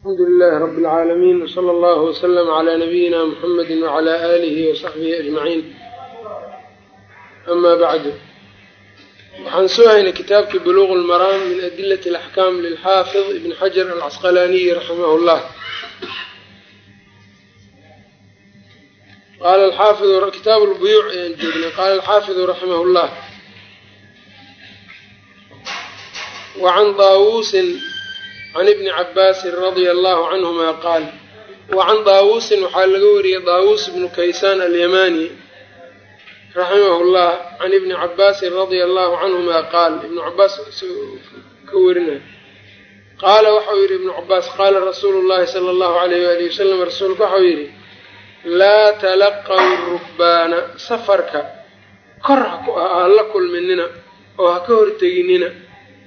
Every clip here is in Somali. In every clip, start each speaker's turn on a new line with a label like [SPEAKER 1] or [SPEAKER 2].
[SPEAKER 1] alxamdu lilahi rabi اlcaalamiin wsala allahu wslm cla nabiyina muxamedi wcla aalihi wasaxbihi ajmaciin ama bacdu waxaan soo haynay kitaabkii buluuq lmaraam min adilati alaxkaam lilxaafid ibn xajar alcasqalaaniyi raximah llah qala alxaafidu kitaabu lbuyuuc ayaan joognay. Qaala alxaafidu raximah llah wacan daawuusin can ibni cabaasin radia allahu canhuma qaal wacan daawuusin waxaa laga wariyey daawuus ibnu kaysaan alyamani raximahu llah can ibni cabaasin radia allahu canhuma qaal ibnu cabaas ka warinay qaala waxau yidhi ibnu cabaas qaala rasuulu llahi sala allahu alayh waali wasalam rasuulku waxau yidhi laa talaqaw rukbaana safarka kor ha la kulminina oo ha ka horteginina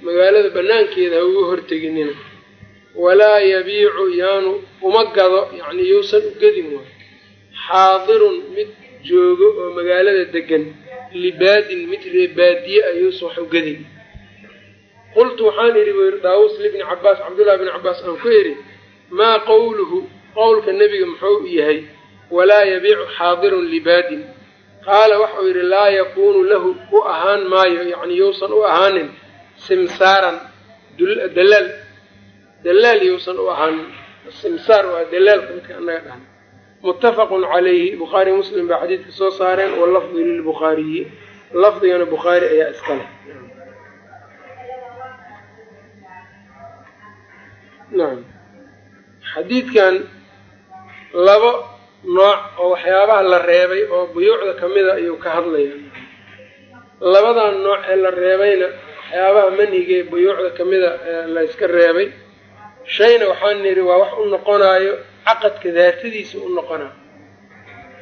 [SPEAKER 1] magaalada banaankeeda ha uga horteginina walaa yabiicu yaanu uma gado yacni yuusan u gedin waayo xaadirun mid joogo oo magaalada degan libaadin mid reebaadiye a yuusan wax u gedin. Qultu waxaan idhi buu yidhi daawuus libni cabaas cabdullahi bni cabaas aan ku idhi maa qowluhu qowlka nebiga muxuu yahay walaa yabiicu xaadirun libaadin? Qaala waxau yidhi laa yakuunu lahu u ahaan maayo yacni yuusan u ahaanin simsaaran dalaal dalaal yuusan u ahaanin simsaar waa dalaalka midka annaga dhahna muttafaqun calayhi bukhaari muslim baa xadiidka soo saareen walafdu lilbukhaariyi lafdigana bukhaari ayaa iska leh. Nacam xadiidkan labo nooc oo waxyaabaha la reebay oo buyuucda kamida ayuu ka hadlaya labadan nooc ee la reebayna waxyaabaha manhiga ee buyuucda kamida la yska reebay shayna waxaan nidhi waa wax u noqonayo caqadka daatadiisa u noqonayo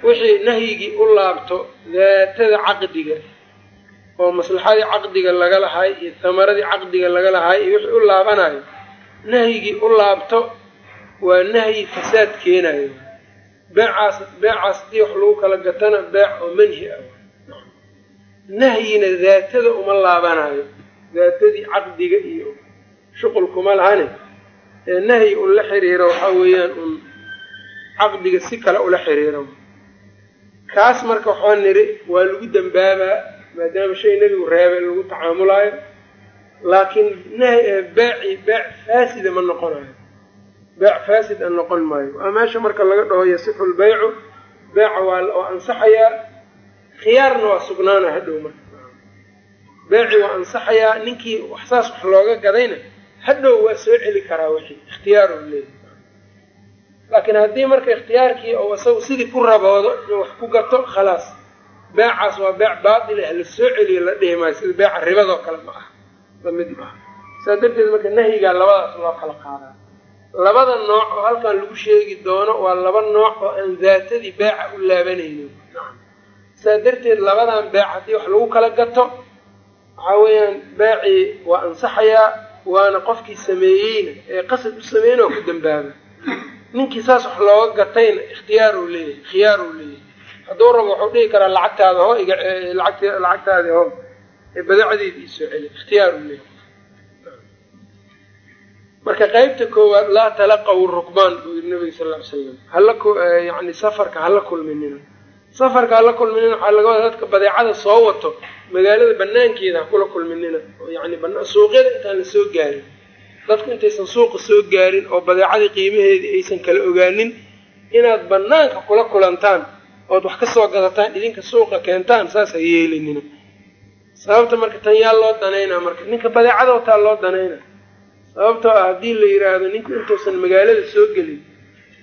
[SPEAKER 1] wixii nahyigii u laabto daatada caqdiga oo maslaxadii caqdiga laga lahay iyo tamaradii caqdiga laga lahay iyo wixii u laabanayo nahyigii u laabto waa nahyi fasaad keenayo beecaas beecaas haddii wax lagu kala gatana beec oo manhi ah. Nahyina daatada uma laabanayo daatadii caqdiga iyo shuqulkuma lahane ee nahyi un la xiriiro waxaa weeyaan un caqdiga si kale ula xiriiro. Kaas marka waxaa niri waa lagu dambaabaa maadaama shay nebigu reebay lagu tacaamulaayo laakiin beeci beec faasida ma noqonayo beec faasid a noqon maayo. Waa meesha marka laga dhaho yasixu lbaycu beeca waa ansaxayaa khiyaarna waa sugnaana hadhow marka. Beeci waa ansaxayaa ninkii wax saas wax looga gadayna hadhow waa soo celi karaa wixii ikhtiyaar u leeyahy laakiin haddii marka ikhtiyaarkii oo isagu sidii ku raboodo inuu wax ku gato khalaas beecaas waa beec baatil ah la soo celiyo la dhihi maayo sida beeca ribadoo kale ma aha la mid maaha saas darteed marka nahyigaa labadaas loo kala qaadaa. Labada nooc oo halkan lagu sheegi doono waa laba nooc oo aan daatadii beeca u laabanayno saas darteed labadan beec haddii wax lagu kala gato waxaa weeyaan beecii waa ansaxayaa waana qofkii sameeyeyna ee qasad u sameeyna waa ku dambaaba. Ninkii saas wax looga gatayna ikhtiyaar uu leeyahay khiyaar uu leeyahay. Hadduu rabo wuxuu dhihi karaa lacagtaada ho lacagt lacagtaadi ho ee badacdeeda iisoo celi ikhtiyaar uu leeyahay. Marka qeybta koowaad laa talaqaw rukbaan buu yiri nabiga sal ly slam hala yani safarka hala kulminina safarka hala kulminina waxaa laga wada dadka badeecada soo wato magaalada banaankeeda ha kula kulminina yani suuqyada intaan la soo gaarin dadku intaysan suuqa soo gaarin oo badeecadii qiimaheedii aysan kala ogaanin inaad banaanka kula kulantaan ood wax ka soo gadataan idinka suuqa keentaan saas ha yeelinina sababta marka tan yaa loo danaynaa marka ninka badeecada wataa loo danayna sababtoo ah haddii la yidhaahdo ninku intuusan magaalada soo gelin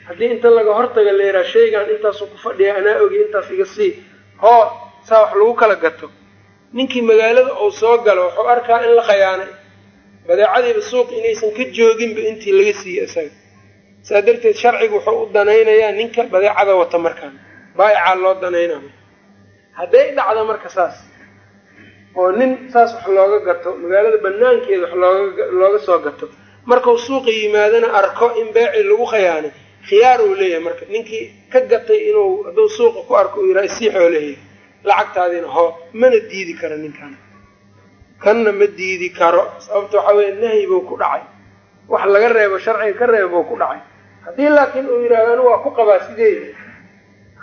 [SPEAKER 1] haddii inta laga hortaga la yidhaha shaygan intaasuu ku fadhiya anaa ogi intaas iga sii hoo saa wax lagu kala gato ninkii magaalada uu soo galo wuxuu arkaa in la khayaanay. Badeecadiiba suuq inaysan ka jooginba intii laga siiyey isaga. Saa darteed sharcigu wuxuu u danaynayaa ninka badeecada wata markaan. Baaicaa loo danaynaa. Hadday dhacdo marka saas oo nin saas wax looga gato magaalada banaankeeda wax looga soo gato markau suuqa yimaadana arko in beecii lagu khayaanay khiyaar uu leeyahay marka. Ninkii ka gatay inuu hadduu suuqa ku arko uu yidhaha isii xoolaheya lacagtaadina hoo mana diidi karo ninkan. Kanna ma diidi karo sababta waxaa weeye nahyi buu ku dhacay. Wax laga reebo sharciga ka reebo ku dhacay. Haddii laakiin uu yidhahdo anu waa ku qabaa sideeda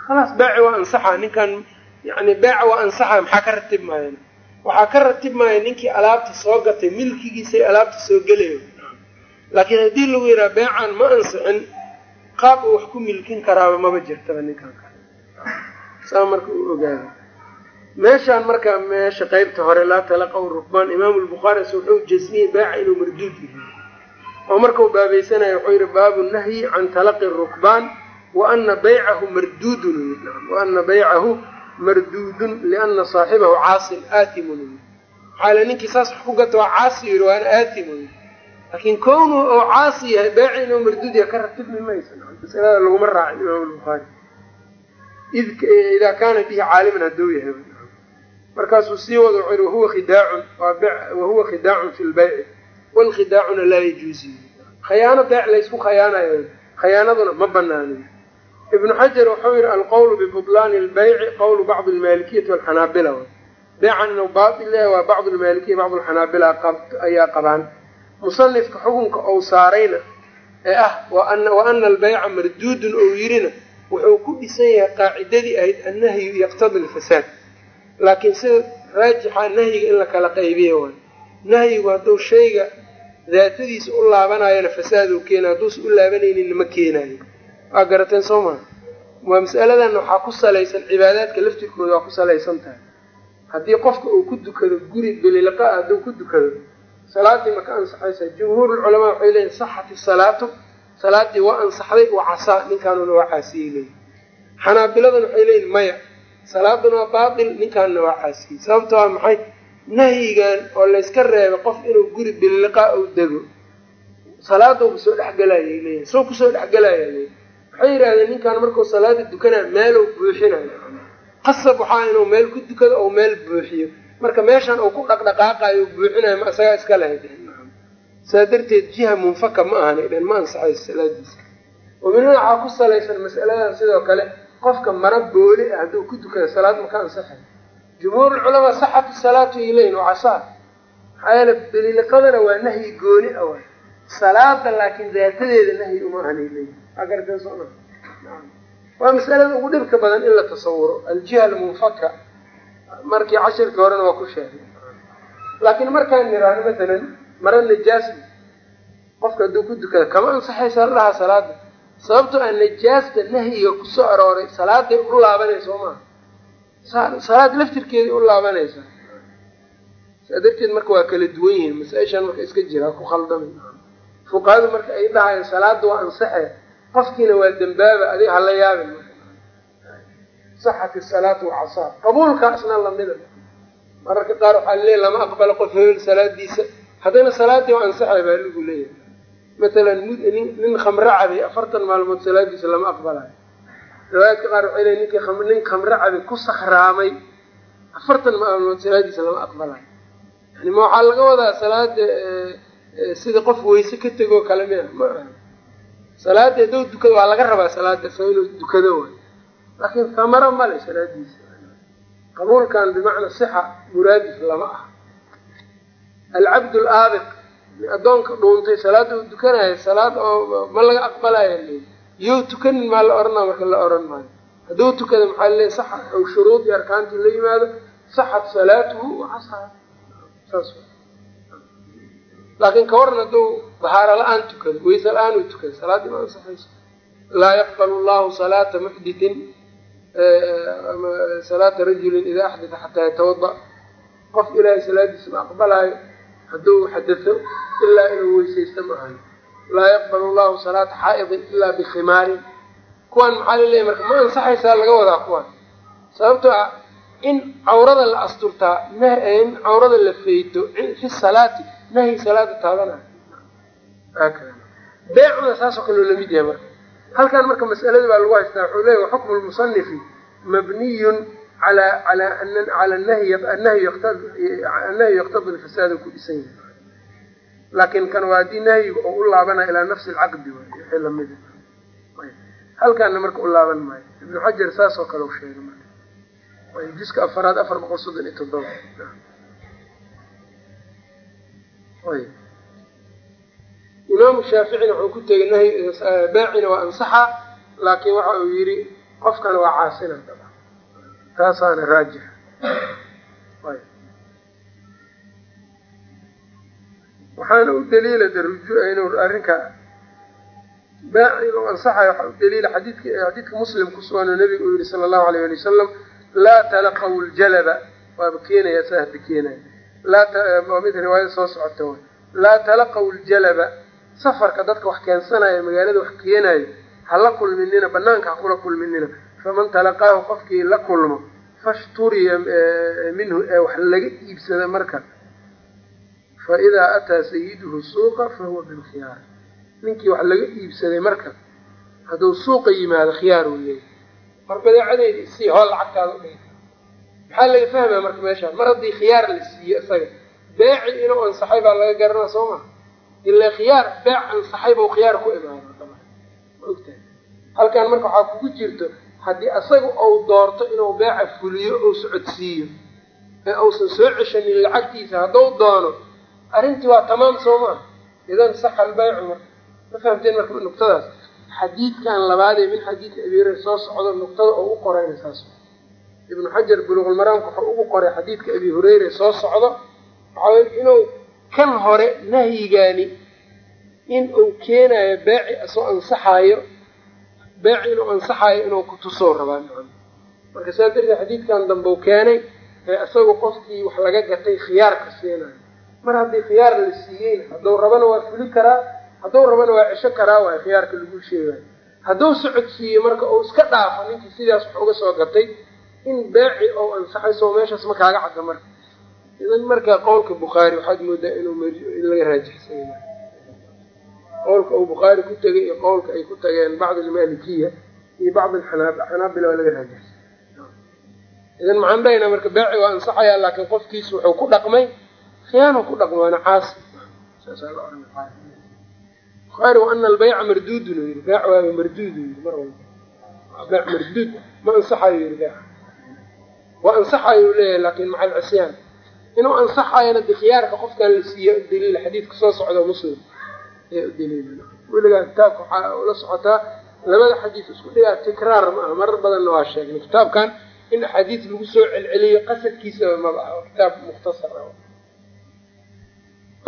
[SPEAKER 1] khalaas baaci waa ansaxa. Ninkan yani beeca waa ansaxa maxaa ka ratib maayan waxaa ka ratib maaya ninkii alaabta soo gatay milkigiisay alaabta soo gelayo. Laakiin haddii lagu yidhaha beecan ma ansixin qaab uu wax ku milkin karaaba maba jirtaba ninkan kale. Saa marka uu ogaada meeshaan marka meesha qeybta hore laa talaqaw rukbaan imaamu lbukhaari se wuxuu jasmiyey beeca inuu marduud yahay. Oo markau baabaysanayo wuxuu yidhi baabu nahyi can talaqi rukbaan wa ana baycahu marduudun. Wa baycahu marduudun liana saaxibahu caasin aatimun maxaale ninkii saas wax ku gata waa caasi yidhi waana aatimun laakiin kownuu oo caasi yahay beeci inuu marduud yahay ka ratibmi maysa. Masalada laguma raacin imaamu lbukhaari idaa kaana bihi caaliman hadduu yahay markaasuu sii wada yihi wahuwa khidaacun wahuwa khidaacun fi lbayci walkhidaacuna laa yajuuzi khayaano beec laysku khayaanayo khayaanaduna ma banaanin ibnu xajar wuxuu yihi alqowlu bibutlaani lbayci qowlu bacdi lmaalikiyati walxanaabila beecan inuu baatil yahay waa bacdu lmaalikiya bacdu lxanaabila ayaa qabaan. Musanifka xukunka ou saarayna ee ah wa ana albayca marduudun ou yirina wuxuu ku dhisan yahay qaacidadii ahayd annahyu yaqtadi lfasaad laakiin sida raajixa nahyiga in la kala qaybiya waay nahyigu hadduu shayga daatadiisa u laabanayona fasaaduu keena hadduusa u laabanayninna ma keenayo. Waa garateen soo maa waa mas'aladan waxaa ku salaysan cibaadaadka laftirkooda waa ku salaysan tahay. Haddii qofka uu ku dukado guri bililiqa hadduu ku dukado salaadii ma ka ansaxaysa jumhuurulculamaa waxay leeyihiin saxat isalaatu salaadii waa ansaxday wa casaa. Ninkaanuna waa caasiyey xanaabiladan waxay leeyihiin maya salaaduna waa baatil ninkaanuna waa caasiyey sababta waa maxay? Nahyigan oo layska reebay qof inuu guri bililiqaa ou dego salaadou ku soo dhexgelayay leeyihiin soo ku soo dhexgelaya leeyihi waxay yidhahdeen ninkaan markuu salaada dukanaya meelow buuxinayo qasab waxaa inuu meel ku dukado ou meel buuxiyo. Marka meeshan uu ku dhaqdhaqaaqayo u buuxinayo ma isagaa iska lahay saa darteed jiha munfaka ma ahana dhen ma ansaxayso salaadiisa wamina waxaa ku salaysan mas'aladan sidoo kale qofka mara booli ah hadduu ku dukado salaad maka ansaxay jumhuurulculamaa saxatu salaatu ileyn waa casaa. Maxaa yeele bililiqadana waa nahyi gooni a waay. Salaada laakiin daatadeeda nahyi uma ahanay leeyi waa masalada ugu dhibka badan in la tasawuro. Aljiha almunfaka markii cashirkii horena waa ku sheegay. Laakiin markaan niraano masalan mara najaas qofka hadduu ku dukada kama ansaxaysa ladhahaa salaada sababtoo ah najaasta nahyiga ku soo arooray salaaday u laabanaysa soo salaad laftirkeeday u laabanaysaa saa darteed marka waa kala duwan yihiin masaa-ishan marka iska jira ku khaldamay fuqahadu marka ay dhahayeen salaada waa ansaxe qofkiina waa dembaaba adiga hala yaabin. Saxat isalaatu wacasaa qabuulkaasna lamida mararka qaar waxaa laleeyahy lama aqbalo qof hebel salaadiisa. Haddana salaadii waa ansaxay baa lagu leeyahay matalan nin khamro cabay afartan maalmood salaadiisa lama aqbalayo riwaayaadka qaar waxay leeyiin ninkii nin khamro cabay ku sakhraamay afartan maalmood salaadiisa lama aqbalayo yani ma waxaa laga wadaa salaada sida qof weyse ka tegoo kale mia ma aha salaada hadduu dukado waa laga rabaa salaada sa inuu dukado waay laakiin thamaro male salaadiisa qabuulkan bimacna sixa muraadif lama aha alcabd laabiq addoonka dhuuntay salaada uu dukanayo salaad oo ma laga aqbalaya you tukanin maa la oranaa marka la oran maayo. Hadduu tukada maxaa laleeya saxa ow shuruud iyo arkaantii la yimaado saxat salaatuhu waxasaa saas laakiin ka waran hadduu bahaaro la'aan tukado weyse la'aan uu tukado salaaddii ma ansaxayso laa yaqbalu llahu salaata muxditin salaata rajulin idaa axdata xataa yatawada qof ilaahay salaadiisa ma aqbalaayo hadduu xadao ilaa inuu weysaysta ma ahayo laa yaqbalu llahu salaata xaa'idin ilaa bikhimaarin. Kuwan maxaa laleeyahy marka ma ansaxaysaa laga wadaa kuwan sababtoo ah in cawrada la asturtaa in cawrada la feyto fi salaati nahyi salaada taabanayo haakada beecuna saasoo kale oo la mid yahay marka. Halkan marka mas'aladii baa lagu haystaa wuxuu leeyahy waxukmu lmusanifi mabniyun ala ala nahyi annahyu yaqtadi lfasaada ku dhisan yahay laakiin kan waa haddii nahyiga oo u laabanaya ilaa nafsi lcaqdi waay wixii lamida halkaana marka u laaban maayo ibnu xajar saas oo kale u sheegay marka juska afaraad afar boqol soddon iyo toddoba imaamu shaaficina wuxuu ku tegay beecina waa ansaxa laakiin waxa uu yidhi qofkana waa caasina taasaana raajix waxaana u daliila daruju inuu arrinka baaci inuu ansaxayo waxaa u daliila xadiidka xadiidka muslim ku sugan oo uu yihi sala allahu alayh ali wasalam laa talaqaw ljalaba waaba keenaya saa hadda keenaya. Laa mid riwaayada soo socota way laa talaqaw ljalaba safarka dadka wax keensanaya magaalada wax keenayo ha la kulminina banaanka ha kula kulminina faman talaqaahu qofkii la kulmo fashturiya minhu ee wax laga iibsada marka. Fa idaa ataa sayiduhu suuqa fahuwa bilkhiyaar ninkii wax laga iibsaday marka hadduu suuqa yimaado khiyaar uu leeyahy mar badeecadeyda isii hool lacagtaada u dhigta maxaa laga fahmaya marka meeshaan mar haddii khiyaar la siiyo isaga beeci inuu ansaxay baa laga garanaa soo maa ilaa khiyaar beec ansaxay buu khiyaar ku imaado ma ogtahay? Halkan marka waxaa kugu jirto haddii isaga uu doorto inuu beeca fuliyo ou socodsiiyo ee uusan soo ceshanin lacagtiisa hadduu doono arrintii waa tamaam soo maa idan saxa albaycu marka ma fahamteen marka nuqtadaas? Xadiidkan labaadee min xadiidi abi hureyra soo socdo nuqtada oo u qorayna saas. Ibnu xajar buluqulmaraamka wuxuu ugu qoray xadiidka abi hureyre soo socdo. Waxaa inuu kan hore nahyigaani in uu keenayo beeci asoo ansaxaayo beeci inuu ansaxaayo inuu kutusoo rabaa marka saa darteed xadiidkan dambe u keenay ee isagu qofkii wax laga gatay khiyaarka siinayo. Mar haddii khiyaar la siiyeyna hadduu rabana waa fuli karaa hadduu rabana waa cesho karaa waay khiyaarka lagu sheegayo hadduu socodsiiyo marka uu iska dhaafo ninkii sidaas wax uga soo gatay in beeci ou ansaxayso meeshaas ma kaaga cadda marka. Idan marka qowlka bukhaari waxaad moodaa inuu in laga raajixsanya qowlka uu bukhaari ku tegay iyo qowlka ay ku tageen bacd almalikiya iyo bacd xanaabila waa laga raajixsay idan maxaan dhahaynaa marka beeci waa ansaxayaa laakiin qofkiis wuxuu ku dhaqmay khiyaanu ku dhaqmay waana caasi. Bukhaari wa ana albayca marduudun yidhi. Beec waaba marduud u yidhi mar walba. Beec marduud ma ansaxayo yidhi beec. Waa ansaxayo leeyahay laakin maca alcisyaan inuu ansaxayana de khiyaarka qofkan la siiya udaliila xadiidka soo socdo muslim ayaa udaliila weligaa kitaabka waxaa ula socotaa labada xadiis isku dhigaa tikraar ma aha. Marar badanna waa sheegnay. Kitaabkan in axaadiis lagu soo celceliyo qasadkiisaba maba ah kitaab mukhtasar ah.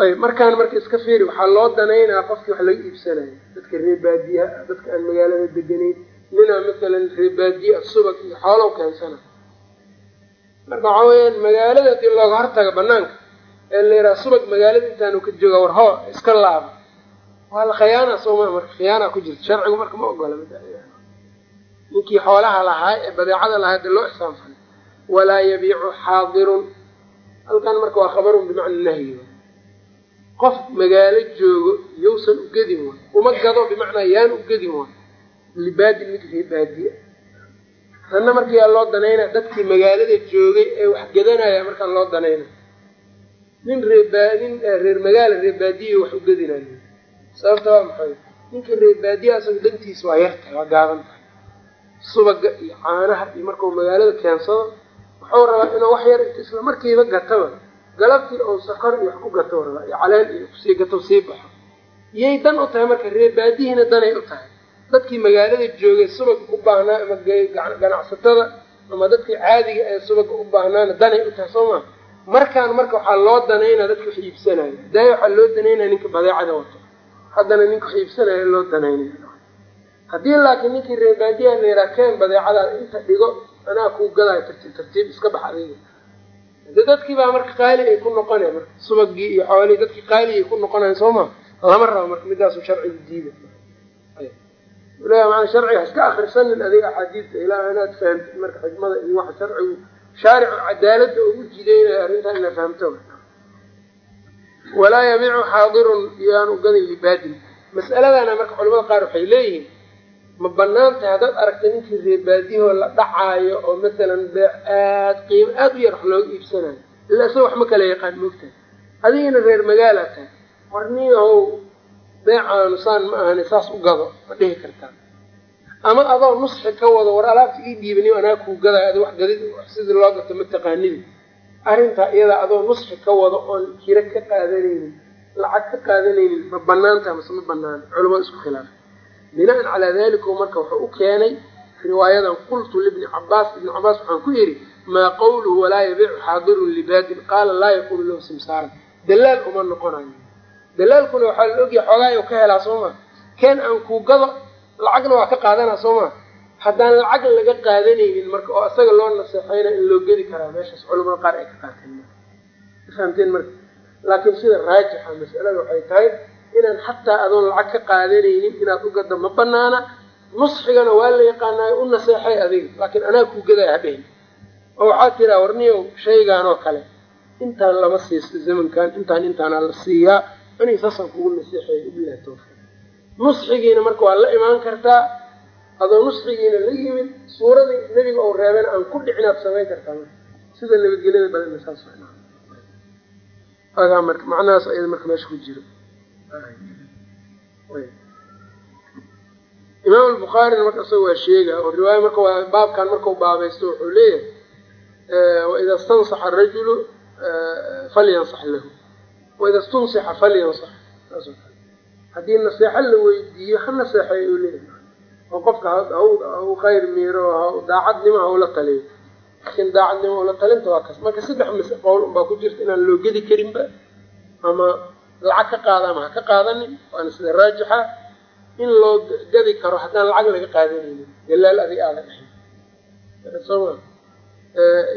[SPEAKER 1] Ayb markaan marka iska fiiri waxaa loo danaynaa qofkii wax laga iibsanayo dadka reebaadiyaha dadka aan magaalada deganayn ninaa masalan reebaadiya subag iyo xoolow keensana. Marka waxaa weyaan magaalada haddii looga hortaga banaanka ee la yidhaha subag magaalada intaanu ka jooga war hoo iska laaba waa la khiyaana sooma marka khiyaana ku jirta sharcigu marka ma ogola ninkii xoolaha lahaa ee badeecada lahaa de loo ixsaanfalay walaa yabiicu xaadirun. Halkan marka waa khabarun bimacna nahyi. Qof magaalo joogo yowsan ugadin way uma gado bimacnaa yaan ugadin way libaadin mid reebaadiya tanna markiyaa loo danayna dadkii magaalada joogay ee wax gadanaya markaan loo danayna. Nin reebaa nin reer magaala reebaadiya wax ugadinayo sababta waa maxay? Ninka reebaadiya asaga dantiisa waa yartahay waa gaaban tahay. Subaga iyo caanaha iyo markau magaalada keensado wuxuu rabaa inuu wax yar inta isla markiiba gataba. Galabtii ou sakor iyo wax ku gato rabaa iyo caleen iyo ku sii gato sii baxo. Iyay dan u tahay marka reebaadihiina danay u tahay. Dadkii magaalada joogay subag u baahnaa ama ganacsatada ama dadkii caadiga ee subaga u baahnaana danay u tahay soo maa markaan marka waxaa loo danaynaa dadka wax iibsanaya. Daaya waxaa loo danaynaya ninka badeecada wato haddana ninka wax iibsanaya loo danaynaya haddii laakiin ninkii reebaadiyaha la yaraa keen badeecadaada inta dhigo anaa kuu gadaayo tartiib tartiib iska bax adiga de dadkii baa marka qaali ay ku noqonaya marka subagii iyo xoolihii dadkii qaali ay ku noqonayan soo ma lama rabo marka midaasu sharcigu diida maana sharciga iska akrisanin adiga axaadiista ilaa inaad fahamtid marka xikmada iyo waxa sharcigu shaaricu cadaaladda ugu jideynaya arrintaa ina fahamto walaa yabiicu xaadirun iyoaan ugadin libaadin. Mas'aladana marka culamada qaar waxay leeyihiin ma bannaan tahay haddaad aragtay ninkii reebaadiyahoo la dhacaayo oo masalan beec aad qiimo aada u yar wax looga iibsanayo ila isaga wax ma kala yaqaan moogtahay adigina reer magaala tahay warniyahow beecaanu saan ma ahani saas u gado ma dhihi kartaa. Ama adoo nusxi ka wado war alaabta ii dhiibani anaa kuu gadayo adi wax gadid sidii loo gato ma taqaanidi arrintaa iyadaa adoo nusxi ka wado oon kiro ka qaadanaynin lacag ka qaadanaynin ma banaanta mase ma banaana culamada isku khilaafay binaan calaa dalika marka wuxuu u keenay riwaayadan qultu libni cabaas ibni cabaas waxaan ku yidhi maa qawluhu walaa yabiicu xaadirun libaadin qaala laa yaquulu lahu simsaaran. Dalaal uma noqonayo. Dalaalkuna waxaa la ogyahay xoogaa u ka helaa soo maa keen aan kuu gado lacagna waa ka qaadanaa soo maa haddaan lacag laga qaadanaynin marka oo isaga loo naseexayna in loo gedi karaa meeshaas culamada qaar ay ka qaateen fahamteen marka. Laakiin sida raajixa masalada waxay tahay inaan xataa adoon lacag ka qaadanaynin inaad u gado ma banaana nusxigana waa la yaqaanaayo u naseexay adiga laakiin anaa kuu gadaya habeen. Oo waxaad tiraa warniyow shaygaan oo kale. Intaan lama siisto zamankan intaan intaanaa la siiyaa. Ani saasaan kugu naseexeeya ibilahi tawfiiq. Nusxigiina marka waa la imaan kartaa adoo nusxigiina la yimid suuradii nebiga ou reebeen aan ku dhicinaad samayn kartaa. Sida nabadgelyada badanna saas agaa marka macnahaas ayada marka meesha ku jiro. Imaam albukhaarina marka isaga waa sheega oo riwaaya marka waa baabkan markau baabaysto wuxuu leeyahay waida stansaxa arajulu falyansax lahu. Waida stunsixa falyansax saasoo kale. Haddii naseexo la weydiiyo ha naseexeey uu leeyahay oo qofka hau khayr miiro daacadnimo haula taliyo laakiin daacadnimo ula talinta waa kas. Marka saddex mas qowl unbaa ku jirta inaan loo gedi karinba ama lacag ka qaada ama ha ka qaadanin waana sida raajixa in loo gadi karo haddaan lacag laga qaadanaynin. Dalaal adig aada dhaxay soma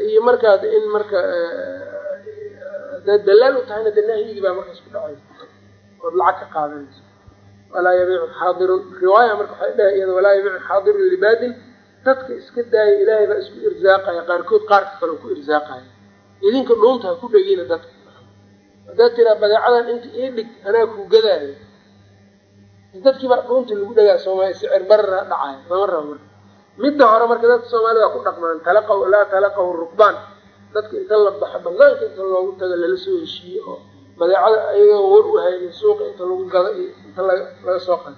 [SPEAKER 1] iyo markaad in marka hadaad dalaal u tahayna de nahyigii baa markaas ku dhacaysa ood lacag ka qaadanayso walaa yabiicu xaadirun. Riwaaya marka waxay dhahay iyada walaa yabiicu xaadirun libaadin dadka iska daaya ilaahay baa isku irsaaqaya qaarkood qaarka kale ku irsaaqaya. Idinka dhuunta ha ku dhegina dadka. Haddaad tiraa badeecadan inta ii dhig anaa kuu gadaayo. Dadkii baa dhuunta lagu dhagaa soomaaliya sicir barara dhacaya lama rabo marka. Midda hore marka dadka soomaalida ku dhaqmaan talaqaw laa talaqaw rukbaan. Dadka inta la baxa banaanka inta loogu tago lala soo heshiiye oo badeecada ayagoo war u haynin suuqa inta lagu gado iyo inta laga soo qado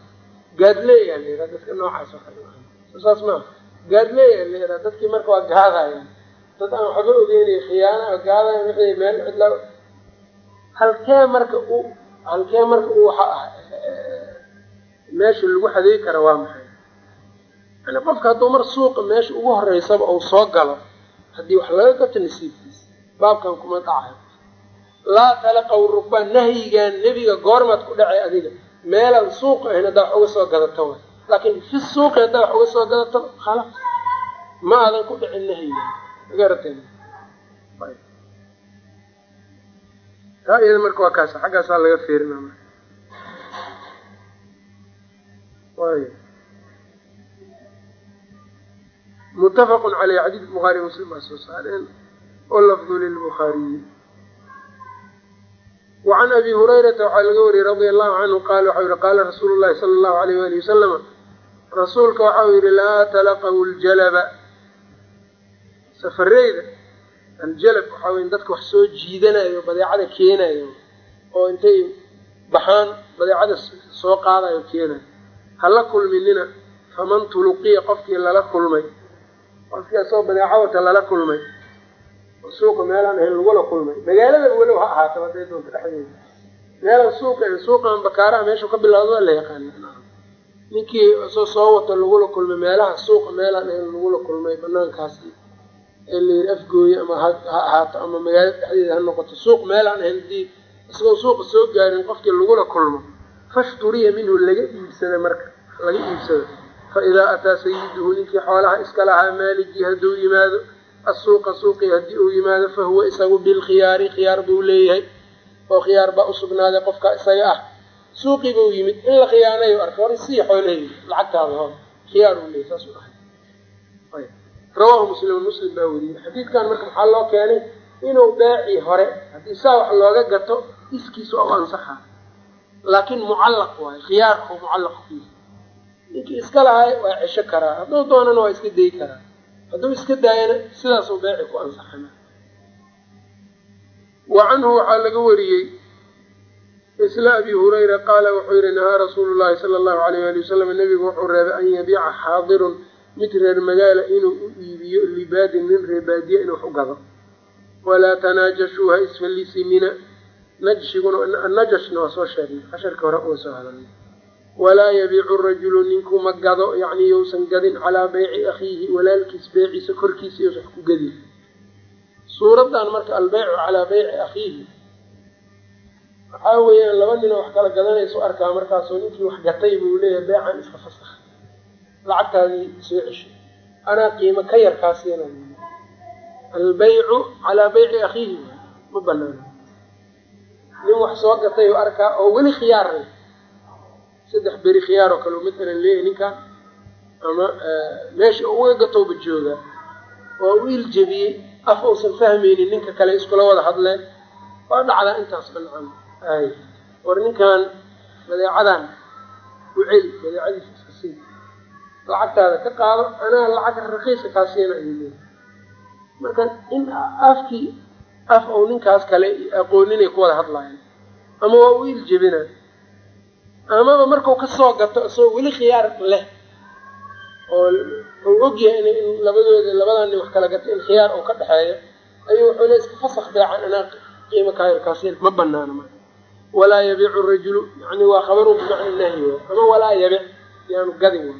[SPEAKER 1] gaadleeyaa la yidhaha dadka noocaas oo kale saas maa gaadleeyaa la yidhaha dadkii marka waa gaadayaan dad aan waxba ogeynay khiyaana gaadaya wixii meel cidla halkee marka u halkee marka u waxa ah meesha lagu xadeey kara waa maxay? Yani qofka hadduu mar suuqa meesha ugu horeysaba uu soo galo haddii wax laga gato nasiibkiisa baabkan kuma dhacayo laa talaqaw rukbaan nahyigan nebiga goormaad ku dhacay adiga. Meelaan suuqa ahayn haddaa wax uga soo gadato wa laakiin fi suuqi haddaa wax uga soo gadato khalas. Ma aadan ku dhicin nahyigan taa iyada marka waa kaas. Xaggaasaa laga fiirina mutafaqun caleyh xadiid bukhaari muslim baa soo saareen. Walafdu lilbukhaariyi wacan abi hurayrata waxaa laga wariyey radia allahu canhu qaala waxau yihi qaala rasuulu llahi sala allahu alayh wali wasalama rasuulka waxau yihi laa talaqaw ljalaba safareyda aljalab waxaa wey dadka wax soo jiidanayo badeecada keenayo oo intay baxaan badeecada soo qaadayo keenayo. Hala kulminina faman tuluqiya qofkii lala kulmay. Qofkii asoo badeeco wata lala kulmay suuqa meelaan ahayn lagula kulmay. Magaalada walow ha ahaataba dee doonta dhexdeeda meelaan suuqa suuqan bakaaraha meeshuu ka bilowda waa la yaqaana ninkii asoo soo wato lagula kulmay meelaha suuqa meelaan ahayn lagula kulmay banaankaasi ee layiri afgooye ama ha ahaato ama magaalada dhexdeeda ha noqoto suuq meelaan ahayn haddii isagoo suuqa soo gaarin qofkii lagula kulmo fashturiya minhu laga iibsada marka laga iibsado fa idaa ataa sayiduhu ninkii xoolaha iska lahaa maaligii hadduu yimaado asuuqa suuqii haddii uu yimaado fa huwa isagu bilkhiyaari khiyaar buu leeyahay oo khiyaar baa usugnaaday qofka isaga ah suuqii buu yimid in la khiyaanayo arka hor sii xoolaheydi lacagtaada hor khiyaar uu leeyahy saas u ahay rawaahu muslimun muslim baa weriyey xadiidkan marka maxaa loo keenay inuu beecii hore haddii saa wax looga gato iskiisa oo ansaxa laakiin mucallaq waayo khiyaarku mucallaq fiihi ninkii iska lahay waa cesho karaa hadduu doonana waa iska dayi karaa hadduu iska daayana sidaasuu beeci ku ansaxana. Wa canhu waxaa laga wariyey isla abi hurayra qaala wuxuu yihi nahaa rasuulu llahi sala allahu alayh ali wasalam nabigu wuxuu reebay an yabiica xaadirun mid reer magaala inuu u iibiyo libaadin nin reer baadiya inuu wax u gado. Walaa tanaajashuu ha isfallisinina najshiguna najashna waa soo sheegnay casharka hore uga soo hadalnay walaa yabiicu rajulu ninku ma gado yacni yousan gadin calaa beyci akhiihi walaalkiis beeciisa korkiisa iyousan wax ku gadin. Suuraddan marka albeycu calaa beyci akhiihi waxaa weeyaan laba ninoo wax kala gadanaysu arkaa markaasoo ninkii wax gatay buu leeyahay beecan iska fasakh lacagtaadii soo ceshay anaa qiimo ka yar kaa siina albeycu calaa beyci akhiihi ma banaana nin wax soo gatay oo arkaa oo weli khiyaar leh saddex beri khiyaar oo kale matalan leeyahay ninkan ama meesha uga gatowba joogaa oo wiil jebiyey af uusan fahmaynin ninka kale iskula wada hadleen waa dhacdaa intaas bancan ay war ninkan badeecadan u celi badeecadiisa iska sii lacagtaada ka qaado anaa lacag rakiiska kaa siina leeyahay. Marka in afkii af ou ninkaas kale aqooninay ku wada hadlaayeen ama waa wiil jebina amaba markau ka soo gato isagoo weli khiyaar leh oo uu ogyahay in in labadooda labadan nin wax kala gato in khiyaar uu ka dhexeeyo ayuu wuxuu le iska fasak beecan anaa qiimo kaayarkaasiin ma banaana ma. Walaa yabiicu rajulu yani waa khabaru bimacna nahyi wa ama walaa yabic yaanu gadin wa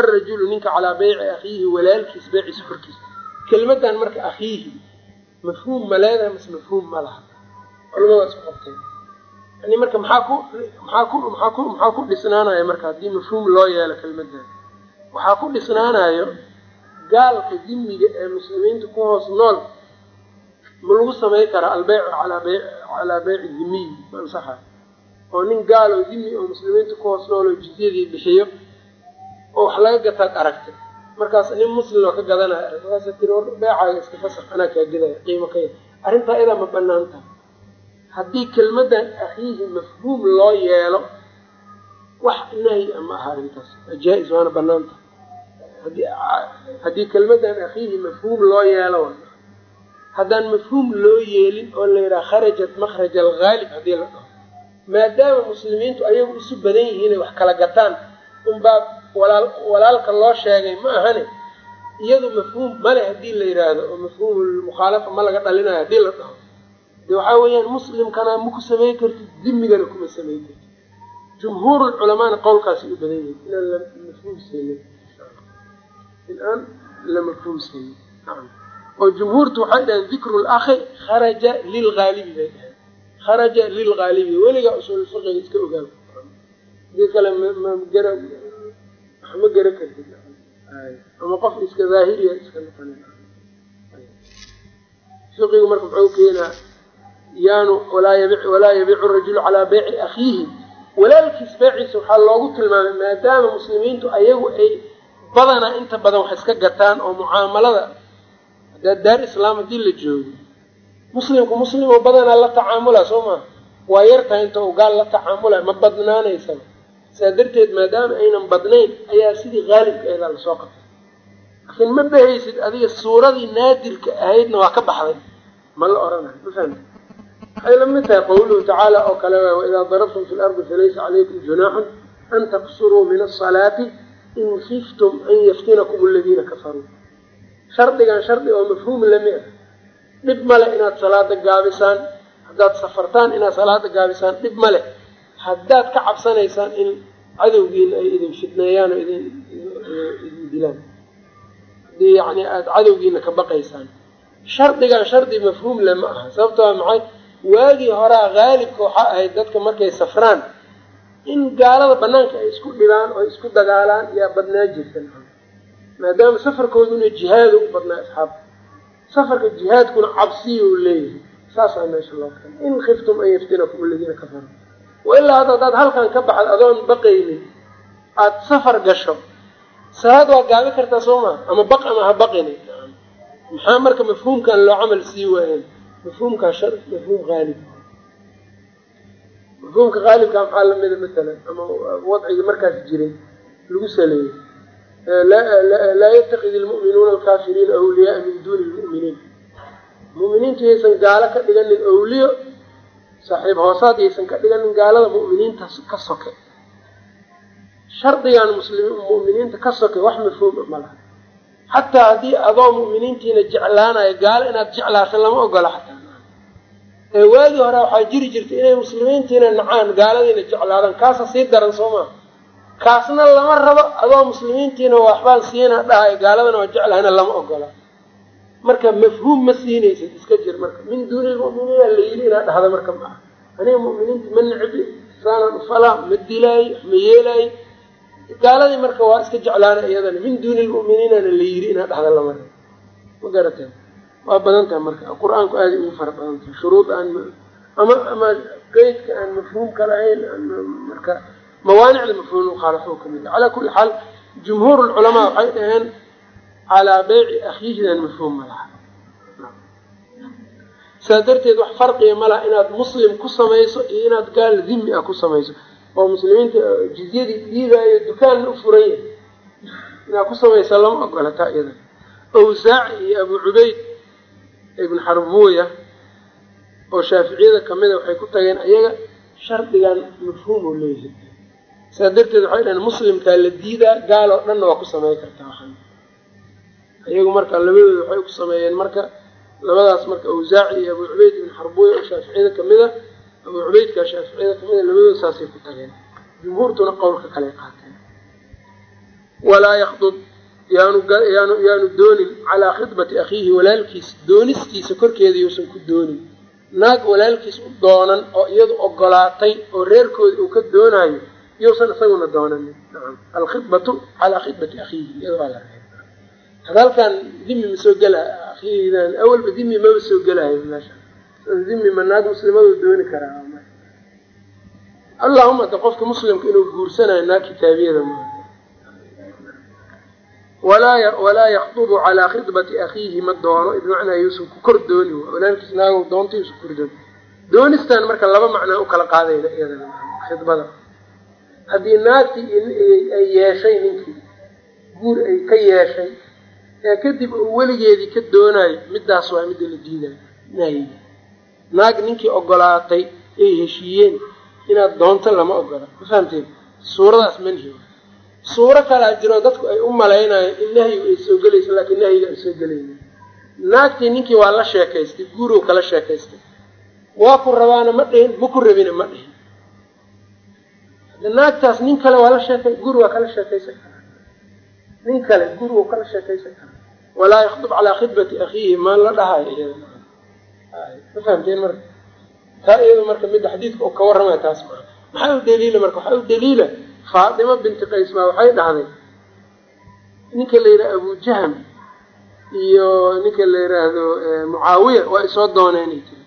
[SPEAKER 1] alrajulu ninka calaa beyci akhiihi walaalkiis beeciisa korkiisa. Kelimadan marka akhiihi mafhuum ma leedahay mase mafhuum ma laha. Culamada isku qabteen yani marka maxaa ku maxaa ku maxaa ku maxaa ku dhisnaanaya marka haddii mafhuum loo yeelo kelimadan waxaa ku dhisnaanayo gaalka dimiga ee muslimiinta ku hoos nool. Ma lagu samay karaa albeycu alaa bey calaa beyci dimiyi ma ansaxa? Oo nin gaal oo dimi oo muslimiinta ku hoos nool oo jizyadii bixiyo oo wax laga gataad aragtay markaas nin muslim oo ka gadanaya markaasa tiri war beecaaga iska fasak anaa kaa gedaya qiimo ka yar. Arrintaa iyadaa ma bannaan tahay haddii kelmadan akhiihi mafhuum loo yeelo wax nahyi a ma aha arrintaas. Jaa-is waana bannaan tahay haddii kelmadan akhiihi mafhuum loo yeelo haddaan mafhuum loo yeelin oo la yidhaha kharajat makraj alghaalib haddii la dhaho maadaama muslimiintu ayagu isu badan yihiin wax kala gataan unbaa walaal walaalka loo sheegay ma ahane iyadu mafhuum male haddii la yidhaahdo oo mafhuumulmukhaalafa ma laga dhalinayo haddii la dhaho de waxaa weeyaan muslimkana maku samey kartid dimigana kuma samey kartid. Jumhuurulculamaana qowlkaasi u badan yihiin inaan la mafhuum saynin in aan la mafhuum saynin oo jumhuurtu waxay dhaheen dikru lakhi kharaja lilgaalibi bay dhaheen kharaja lilgaalibi weligaa usul fiqiga iska ogaan haddii kale mmagara wax ma gara kartid ama qof iska daahiriya iska noqon fiqigu marka muxuu keenaa yaanu walaa yabiicu rajulu calaa beyci akhiihi. Walaalkiis beeciisa waxaa loogu tilmaamay maadaama muslimiintu ayagu ay badanaa inta badan wax iska gataan oo mucaamalada haddaa daar islaam haddii la joogo. Muslimku muslim oo badanaa la tacaamula soo maa waa yartahay inta uu gaal la tacaamula ma badnaanaysaba saa darteed maadaama aynan badnayn ayaa sidii haalibka eedaa la soo qabtay. Laakiin ma dhahaysid adiga suuradii naadirka ahaydna waa ka baxday? Ma la oranayo ma fahamti waxay tahay qawluhu tacaala oo kale waidaa darabtum fi lardi falaysa calaykum junaaxun an taqsuruu min asalaati in kiftum an yaftinakum aladiina kafaruu. Shardigan shardi oo mafhuum lami ah. Dhib male inaad salaada gaabisaan haddaad safartaan inaad salaada gaabisaan dhib male haddaad ka cabsanaysaan in cadowgiina ay idin fitneeyaan oo idin idin dilaan. Haddii yani aada cadowgiina ka baqaysaan. Shardigan shardi mafhuum le ma aha. Sababtoo maxay waagii horaa haalibka waxaa ahayd dadka markay safraan in gaalada banaanka ay isku dhibaan oo isku dagaalaan yaa badnaa jirta. Maadaama safarkooduna jihaada u badnaa asxaabta safarka jihaadkuna cabsiya u leeyahay. Saasaa meesha loo keenay. In khiftum an yaftinakum aladiina kafaruu. Wailaa hadda hadaad halkan ka baxad adoon baqaynin aada safar gasho salaad waa gaabi kartaa soo maa ama baq ama ha baqini maxaa marka mafhuumkan loo camal sii waayan mafhuumkaa shar mafhuum haalib mafhuumka haalibka maxaa lamida matalan ama wadcigii markaas jiray lagu saleeyey laa yatakidi lmu'minuuna alkaafiriina awliyaaa min duuni lmu'miniin mu'miniintu yaysan gaalo ka dhiganin awliyo saaxiib hoosaad yaysan ka dhiganin gaalada mu'miniinta ka soke shardigan muslim mu'miniinta ka soke wax mafhuuma ma laha xataa haddii adoo mu'miniintiina jeclaanayo gaalo inaad jeclaato lama ogola xataa ee waagii hore waxaa jiri jirtay inay muslimiintiina nacaan gaaladiina jeclaadaan. Kaasa sii daran soo maa kaasna lama rabo adoo muslimiintiina waxbaan siina dhahay gaaladana waa jeclahana lama ogola. Marka mafhuum ma siinaysid iska jir marka. Min duuni la yiri inaad dhahda marka ma aha. Aniga mu'miniinta ma necbi saanan ufalaa ma dilaayo wax ma yeelaayo gaaladii marka waa iska jeclaana iyadana. Min duuni la yiri inaad dhahda lama rabo. Ma garateen waa badan tahay marka. Qur'aanku aaday ugu fara badan tahay. Shuruud aan ama ama qeydka aan mafhuumka lahayn marka mawaanicda mafhuum mukhaalafo ka mid a calaa kulli xaal jumhuur lculamaa waxay dhaheen calaa beyci akhiihidan mafhuum ma laha. Saa darteed wax farqiga ma laha inaad muslim ku samayso iyo inaad gaal dhimi ah ku samayso. Oo muslimiinta jizyadii dhiibaayo dukaanna u furan inaad ku samaysa lama ogola taa iyada. Awsaaci iyo abu cubayd ibn xarbuya oo shaaficiyada kamida waxay ku tageen ayaga shardigan mafhuum oo leeyahay. Saa darteed waxay dhaheen muslimkaa la diidaa gaal oo dhanna waa ku samey kartaa waxan iyagu marka labadooda waxay ku sameeyeen marka labadaas marka awsaaci iyo abu cubayd ibn xarbuya oo shaaficiyada kamida abu cubaydka shaaficiyada kamida labadooda saasay ku tageen. Jumhuurtuna qowlka kale qaateen. Walaa yakdub yaanu doonin calaa khidbati akhiihi walaalkiis doonistiisa korkeeda yuusan ku doonin. Naag walaalkiis u doonan oo iyadu ogolaatay oo reerkooda uu ka doonayo yuusan isaguna doonanin. Nacam alkhidbatu calaa khidbati akhiihi hadalkan dimi ma soo gela akhiidan awalba dimi maba soo gelayo meesha. Dimi ma naag muslimadu dooni karaa allahuma de qofka muslimka inuu guursanayo naag kitaabiyada ma walaa yakdubu calaa khidbati akhiihi ma doono bimacnaa yuusan ku kor dooni walaalkiis naago doonta yuusan kor dooni doonistan marka laba macnaa u kala qaadayna iyadana khidbada haddii naagtii ay yeeshay ninkii guur ay ka yeeshay ee kadib uu weligeedii ka doonayo midaas waa midda la diidayo naag ninkii ogolaatay ay heshiiyeen inaad doonto lama ogola ma fahamteen suuradaas manhi suuro kalaa jiro dadku ay u malaynayo in nahyigu ay soo gelayso laakiin nahyiga ay soo gelayna naagtii ninkii waa la sheekaystay guurow kala sheekaystay. Waa ku rabaana ma dhihin ma ku rabina ma dhihin naagtaas nin kale waa la sheekay guur waa kala sheekaysan karaa. Nin kale guur wuu kala sheekaysan karaa. Walaa yakdub calaa khidbati akhiihi maan la dhahayo iyada ma fahamteen marka? Taa iyada marka midda xadiidka oo ka warramaya taas maa maxaa u daliila marka? Waxaa u daliila faatima binti qays maa waxay dhahday ninka la yidhaha abujahm iyo ninka la yidhaahdo mucaawiya waa isoo dooneenay. Tiri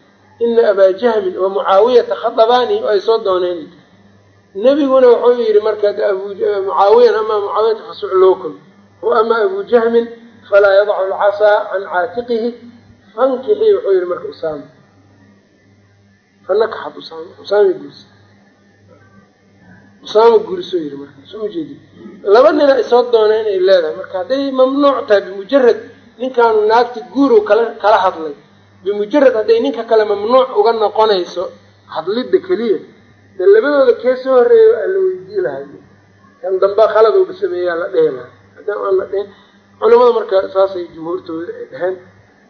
[SPEAKER 1] ina abaa jahmin wa mucaawiyata khadabaani waa isoo dooneenay. Tiri nebiguna wuxuu yidhi marka mucaawiyan ama mucaawiyata fasuclookum wa ama abu jahmin falaa yadacu alcasaa can caatiqihi fankixii wuxuu yidhi marka usaama. Fanakaxad usaama usaama guursa usaama guuriso yidhi marka soo ujeedi laba nina isoo dooneen ay leedahay. Marka hadday mamnuuc tahay bimujarad ninkaanu naagti guurow kala kala hadlay. Bimujarad hadday ninka kale mamnuuc uga noqonayso hadlidda keliya de labadooda kee soo horreeya waa la weydii lahay kan dambaa khaladowba sameeyaa la dhehi lahay haddaan aan la dhehin culamada marka saasay jumhuurtooda ay dheheen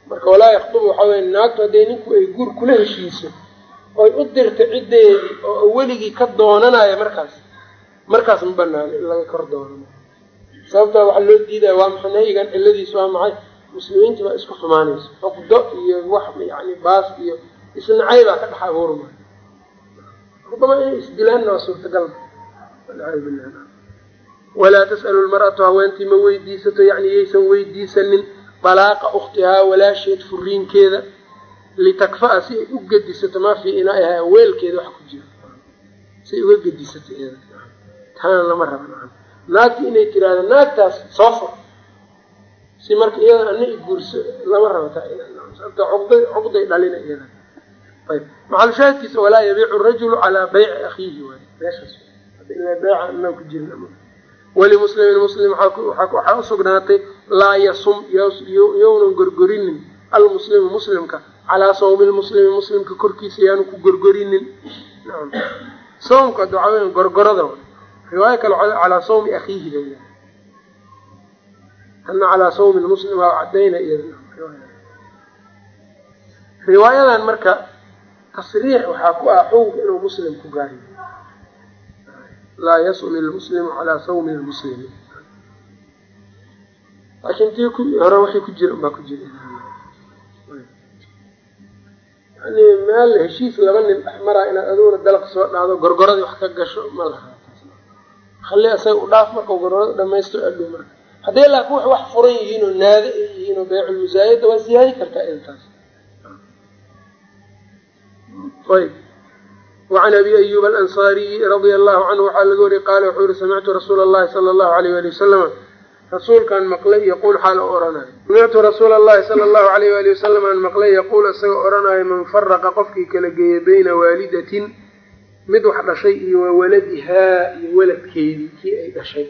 [SPEAKER 1] marka walaa yakdubu waxaa weye naagtu hadday ninku ay guur kula heshiiso oy u dirta ciddeedii oo weligii ka doonanayo markaas. Markaas ma banaan in laga kor doonano sababtaa waxaa loo diidaya waa maxay? Nahyigan cilladiis waa maxay? Muslimiintii baa isku xumaanayso. Cuqdo iyo wax yani baas iyo isnacay baa ka dhex abuurma rubama inay isdilaanna waa suurtagalba walaa tas'alu lmar'atu haweentii ma weydiisato yani yaysan weydiisanin balaaqa ukhtihaa walaasheed furiinkeeda litakfa'a si ay u gedisato maa fii inaa'ihaa weelkeeda wax ku jiro si ay uga gedisato iyada. Taana lama raba naagti inay tiraahdo naagtaas soo fur. Si marka iyada ana i guurso lama raba taa sababta cuqday dhalina iyada. Ayb. Maxalshaahidkiisa walaa yabiicu rajulu calaa bayci akhiihi waay. Meeshaas. Beeca anaa ku jirin walimuslimin muslim waxaa usugnaatay laa yasum yownan gorgorinin. Almuslimu muslimka calaa sawmi lmuslimi muslimka korkiisa yaanu ku gorgorinin. Sawmka weya gorgorada riwaayo kale calaa sawmi akhiihi yidhaha ana calaa sawmi lmuslim waa cadayna riwaayadan marka tasriix waxaa ku ah xukunka inuu muslim ku gaariyo laa yasumi lmuslimu calaa sawmi lmuslimi laakiin tii hore waxay ku jira unbaa ku jira yani meel heshiis laba nin dhex inaad adiguna dalaq soo dhacdo gorgoradii wax ka gasho ma laha. Khali asaga u dhaaf markau gorgorada dhamaysto adhow marka. Hadday laakiin wax wax furan yihiin oo naade ay yihiin oo beyculmusaayada waa siyaadi kartaa intaas ayb. Wacan abi ayuba alansaariyi radia allahu canhu waxaa laga wariyey qaala wuxuu yihi samictu rasuula allahi sala allahu alayh wali wasalama rasuulkaan maqlay yaquul xaal oo odhanayo samictu rasuula allahi sala allahu alayh wali wasalam aan maqlay yaquul isagoo odhanayo man faraqa qofkii kala geeyay bayna waalidatin mid wax dhashay iyo wa waladihaa iyo waladkeedii kii ay dhashay.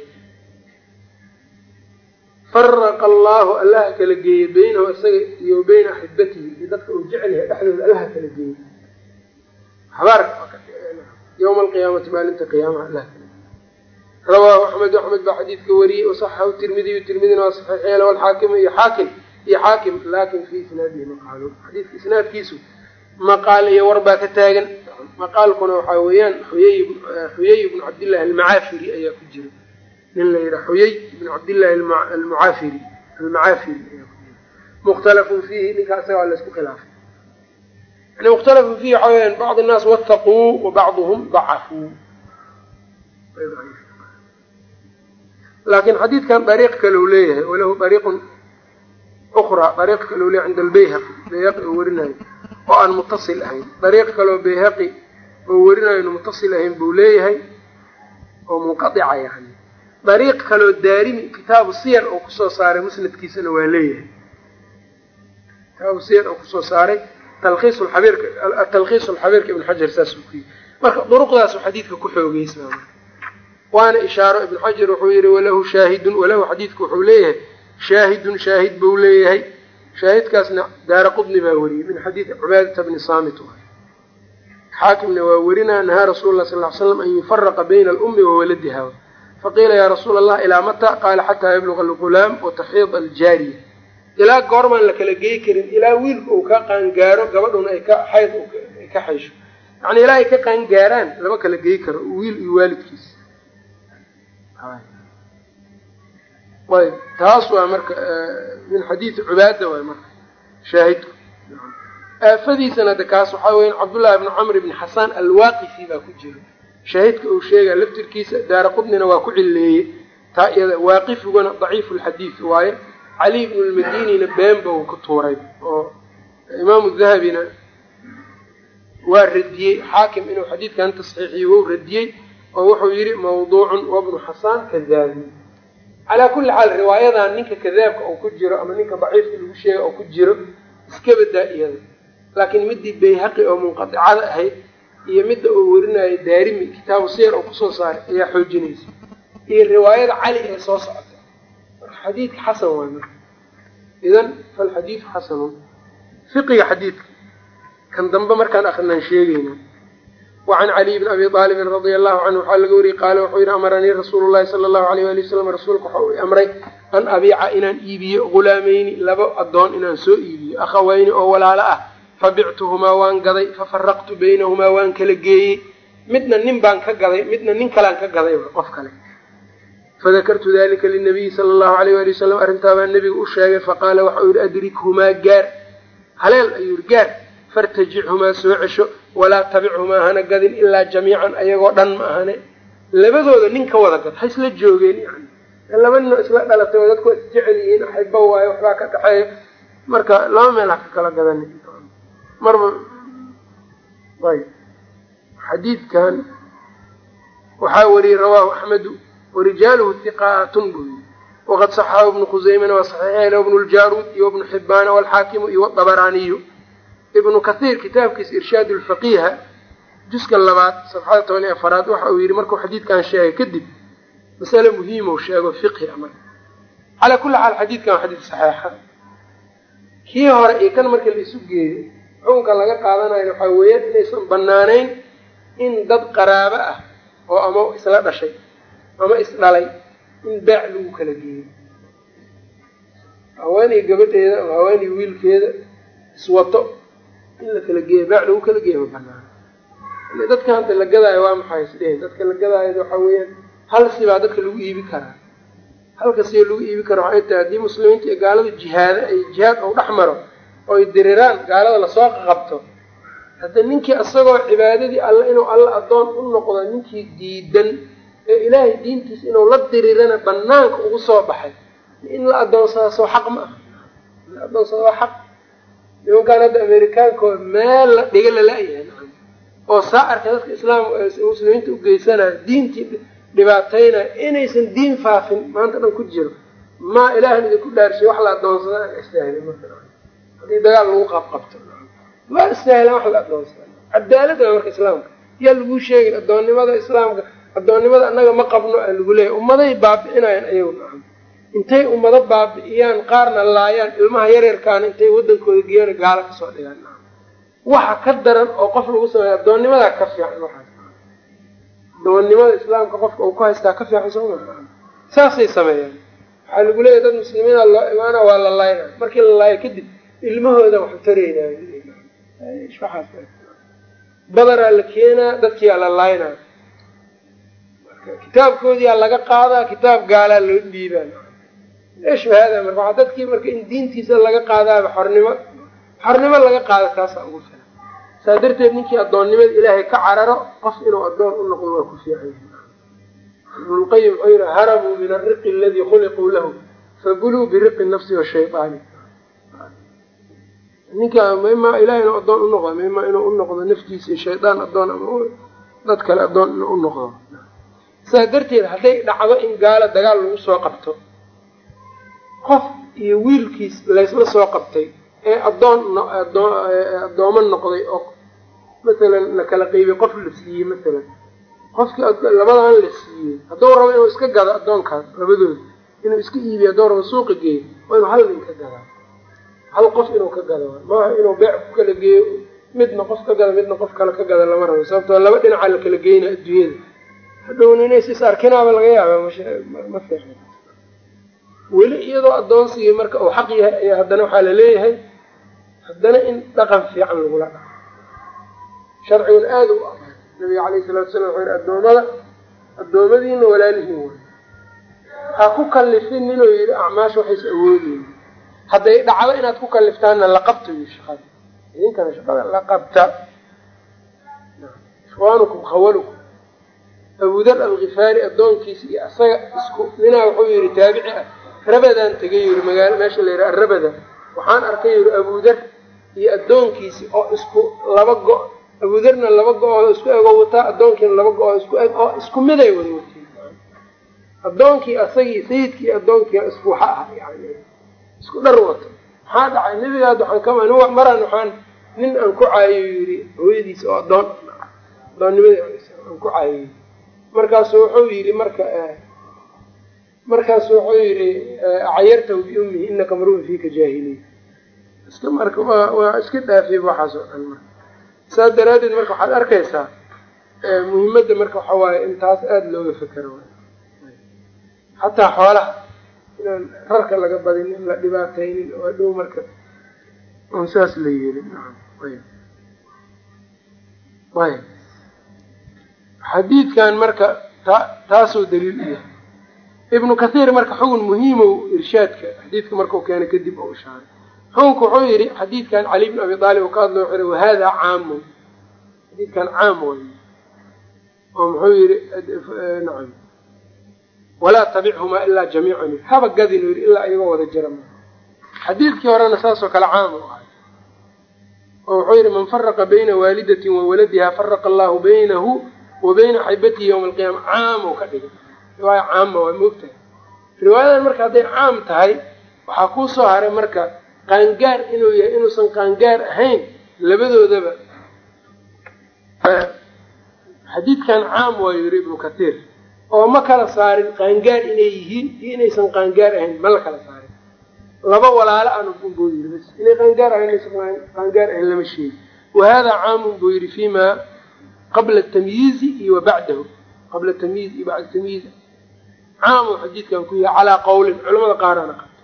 [SPEAKER 1] Faraqa allaahu allaha kala geeyey beynahu isaga iyo beyna axibatihi iyo dadka uu jecel yahay dhexdooda allaha kala geeyey habaar yowma alqiyaamati maalinta qiyaamaha allah rawaahu axmed axmed baa xadiidka wariyey wasaxahu tirmidiyu tirmidina waa saxiix yeele walxaakimu iyo xaakim iyo xaakim laakin fii isnaadihi maqaalu xadiidka isnaadkiisu maqaal iyo war baa ka taagan maqaalkuna waxaa weeyaan xuyay xuyay ibnu cabdillahi almacaafiri ayaa ku jira nin la yidhaha xuyay ibnu cabdillahi almucaafiri almacaafiri ayaa ku jira mukhtalafun fiihi ninkaa isaga waa laysku khilaafay yani mukhtalafun fiihi waxaa weyaan bacd innaas wataquu wa bacduhum dacafuu laakiin xadiidkan dariiq kaleu leeyahay walahu dariiqun ukraa dariiq kaleu leeyahay cinda albayhaqi bayhaqi oo warinayo oo aan mutasil ahayn. Dariiq kaleo bayhaqi oo werinayo inu mutasil ahayn buu leeyahay oo munqaica yani dariiq kaleo daarimi kitaabu siyar oo ku soo saaray musnadkiisana waa leeyahay. Kitaabu siyar oo ku soo saaray talkiis xabiirka talkhiis lxabiirka ibn xajar saasuu ku yihi marka duruqdaasu xadiidka ku xoogeysaa waana ishaaro ibn xajar wuxuu yihi walahu shaahidun walahu xadiidku wuxuu leeyahay shaahidun shaahid buu leeyahay. Shaahidkaasna daara qudni baa weriyey min xadiidi cubaadata bni saamit xaakimna waa werinaa nahaa rasuul lah sal l slam an yufaraqa bayna alummi wa waladiha faqiila yaa rasuul allah ilaa mata? Qaala xataa yabluga algulaam wataxiid aljaariya. Ilaa goormaan la kala gey karin ilaa wiilka uu ka qaangaaro gabadhuna ay ka xayd ay ka xaysho. Yani ilaa ay ka qaangaaraan lama kala gey karo wiil iyo waalidkiisa ayb taas waa marka min xadiidi cubaada waay marka shaahidku aafadiisana de kaas waxaa weya cabdullahi bni camr bni xasaan alwaaqifi baa ku jira. Shaahidka uu sheegaya laftirkiisa daara qudnina waa ku cileeyey taa iyada waaqifiguna daciifu lxadiid waaye cali ibnu lmadinina beenba uu ku tuuray oo imaamu dahabina waa radiyey xaakim inuu xadiidkan tasxiixiyo wou radiyey oo wuxuu yidhi mawduucun wabnu xasaan kadaabi. Calaa kulli xaal riwaayadan ninka kadaabka oo ku jiro ama ninka daciifka lagu sheega oo ku jiro iska badaa iyada. Laakiin midii bayhaqi oo munqadicada ahayd iyo midda uu werinayo daarimi kitaabu siyar oo ku soo saaray ayaa xoojinaysa. Iyo riwaayada cali ee soo socota xadiidka xasan waay marka. Idan falxadiidu xasanun fiqiga xadiidka. Kan dambe markaan akrinaan sheegayna wacan caliy bni abi aalibin radia allahu canhu waxaa laga wariyey qaala wuxuu yihi amaranii rasuulu llahi sala allahu alayh wali wasalam rasuulka waxa uu amray an abiica inaan iibiyo ghulaamayni laba addoon inaan soo iibiyo akhawayni oo walaalo ah fabictuhumaa waan gaday fafaraqtu baynahumaa waan kala geeyey midna nin baan ka gaday midna nin kalaan ka gaday qof kale fadakartu dalika linabiyi sala allahu alayh wali wasalam arrintaa baa nebiga u sheegay faqaala waxa uu yihi adrikhumaa gaar haleel ayuu yihi gaar fartajichumaa soo cesho walaa tabichumaa hana gadin ilaa jamiican ayagoo dhan ma ahane. Labadooda nin ka wada gad ha isla joogeen yani laba ninoo isla dhalatay oo dadku isjecel yihiin axibo waayo waxbaa ka dhaxeeya marka laba meel ha ka kala gadani. Marba ayb xadiidkan waxaa wariyey rawaahu axmedu warijaaluhu hiqaatun buu yii waqad saxahu ibnu khuseymana waa saxiixeyn ibnu ljaruud iyo ibnu xibaana walxaakimu iyo wabaraaniyu ibnu kathiir kitaabkiisa irshaad lfaqiiha juska labaad safxada toban iyo afaraad waxa uu yidhi markuu xadiidkan sheegay kadib masale muhiima u sheego fiqhi a marka. Calaa kulli xaal xadiidkan waa xadiid saxeixa kii hore iyo kan marka la isu geeyo xukunka laga qaadanayo waxaa weeyaan inaysan banaanayn in dad qaraabo ah oo ama isla dhashay ama isdhalay in baac lagu kala geeyo. Haweenay gabadheeda haweenay wiilkeeda iswato in la kala geeyo beec lagu kala geeyo ma banaan dadka hadda la gadaayo waa maxay isdhehen dadka la gadaayo waxaa weeyaan hal sibaa dadka lagu iibi karaa. Halka siba lagu iibi kara waxay tahay haddii muslimiinta iyo gaalada jihaada ay jihaad ou dhex maro oo ay diriraan gaalada la soo qabto hadda ninkii isagoo cibaadadii alle inuu alla addoon u noqdo ninkii diidan ee ilaahay diintiisa inuu la dirirana banaanka ugu soo baxay in la adoonsada soo xaq ma aha. In la adoonsada waa xaq nimankaan hadda amerikaankoo meel la dhiga lala-yahay oo saa arka dadka u geysanaya diintii dhibaataynaya inaysan diin faafin maanta dhan ku jiro. Maa ilaahan idinku dhaarshay wax la adoonsada aan istaahilin marka haddii dagaal lagu qabqabto waa istaahilan wax la adoonsada cadaalad waa marka islaamka. Yaa laguu sheegin addoonnimada islaamka addoonnimada annaga ma qabno aa lagu leeyahy ummaday baabi'inayaan ayagu intay ummado baabi'iyaan qaarna laayaan ilmaha yareerkaana intay waddankooda geeyana gaalo ka soo dhigaan nacam waxa ka daran oo qof lagu sameeya addoonnimadaa ka fiican waxaas addoonnimada islaamka qofka uu ku haystaa ka fiican sooma saasay sameeyaan waxaa lagu leeyahy dad muslimiina loo imaana waa la laayna. Markii la laayo kadib ilmahooda waxu taraynay badaraa la keenaa dadkiyaa la laynaa kitaabkoodiyaa laga qaadaa kitaab gaalaa loo dhiibaa esh hada marka waxaa dadkii marka in diintiisa laga qaadaaba xornimo xornimo laga qaada taasaa ugu filan. Saa darteed ninkii addoonnimada ilaahay ka cararo qof inuu addoon u noqdo waa ku fiican ibnulqayim wuxuu yihi harabuu min ariqi aladii khuliquu lahu fabuluu biriqi nafsi washayطaani ninka mima ilahay inuu addoon u noqdo mima inuu u noqdo naftiisa shaydaan addoon ama dad kale addoon inuu u noqdo. Sidaa darteed hadday dhacdo in gaalo dagaal lagu soo qabto qof iyo wiilkiis laysla soo qabtay ee addoon addoomo noqday oo masalan la kala qeybay qof la siiyey masalan qofkii labadan la siiyey. Hadduu rabo inuu iska gado addoonkaas labadooda inuu iska iibiyo hadduu rabo suuqa geeyo waa inuu hal nin ka gadaa. Hal qof inuu ka gado. Maaha inuu beec ku kala geeyo midna qof ka gado midna qof kale ka gado lama rabo sababtoo laba dhinaca la kala geyna adduunyada. Hadhowna inays is arkinaaba laga yaaba ma fiicna weli iyadoo addoonsigii marka uu xaq yahay ayaa haddana waxaa la leeyahay haddana in dhaqan fiican lagula dhaco sharcigun aada u amray nabiga calayhi salatu salam wuxuu yihi addoommada addoommadiina walaalihiin way. Ha ku kallifin inuu yidhi acmaasha waxays awoodeyni hadday dhacdo inaad ku kalliftaanna la qabto iyo shaqada. Idinkana shaqada la qabta. Ikhwaanukum khawalukum. Abudar alkifaari addoonkiisa iyo asaga isku ninaa wuxuu yihi taabici ah rabadaan tegay yiri magaalo meesha la yidhaha rabada waxaan arkay yiri abudar iyo addoonkiisi oo isku laba go abudarna laba go-oo isku ego wataa addoonkiina laba go-oo isku eg oo isku miday wada watiin addoonkii asagii sayidkii addoonkii isku waxa ah yani isku dhar wato. Maxaa dhacay? Nebigaad waxaan kama maraan waxaan nin aan ku caayo yiri hooyadiisa oo addoon addoonnimadii aan ku caayoy markaasu wuxuu yidhi marka markaasu wuxuu yidhi acayartahu biummihi inaka marun fiika jaahiliya iska marka waa iska dhaafiyey waxaas oo dhan marka. Saas daraaddeed marka waxaad arkaysaa muhimadda marka waxa waaye in taas aada looga fekero xataa xoolaha inaan rarka laga badinin la dhibaataynin oo dhow marka on saas la ayb xadiidkan marka ta taasuu daliil u yahay ibnu kathiir marka xugun muhiimow irshaadka xadiidka markau keena kadib oo ishaaray xukunku wuxuu yidhi xadiidkan cali bn abi aalib u ka hadla wuxuu yihi wahada caamun xadiidkan caam way oo muxuu yihi nacam. Walaa tabichumaa ilaa jamiican haba gadin yidhi ilaa iyagoo wada jira ma xadiidkii horena saasoo kale caam u ahay oo wuxuu yihi man faraqa bayna waalidatin wa waladiha faraqa allahu baynahu wa bayna xaybatihi yawma alqiyaama caam oo ka dhigay riwaaya caama waa moogtahay riwaayadan marka hadday caam tahay waxaa kuu soo haray marka qaangaar inuu yahay inuusan qaangaar ahayn labadoodaba. Xadiidkan caam waa yiri ibnu kathiir oo ma kala saarin qaangaar inay yihiin iyo inaysan qaangaar ahayn ma la kala saarin. Laba walaalo aan buu yiri bas. Inay qaangaar ahayn inaysan qaangaar ahayn lama sheegi wahada caamun buu yidhi fima qabla tamyiizi iyo wa bacdahu. Qabla tamyiiz iyo bacda tamyiiz caam oo xadiidkan ku yahay calaa qawlin culamada qaarana qabto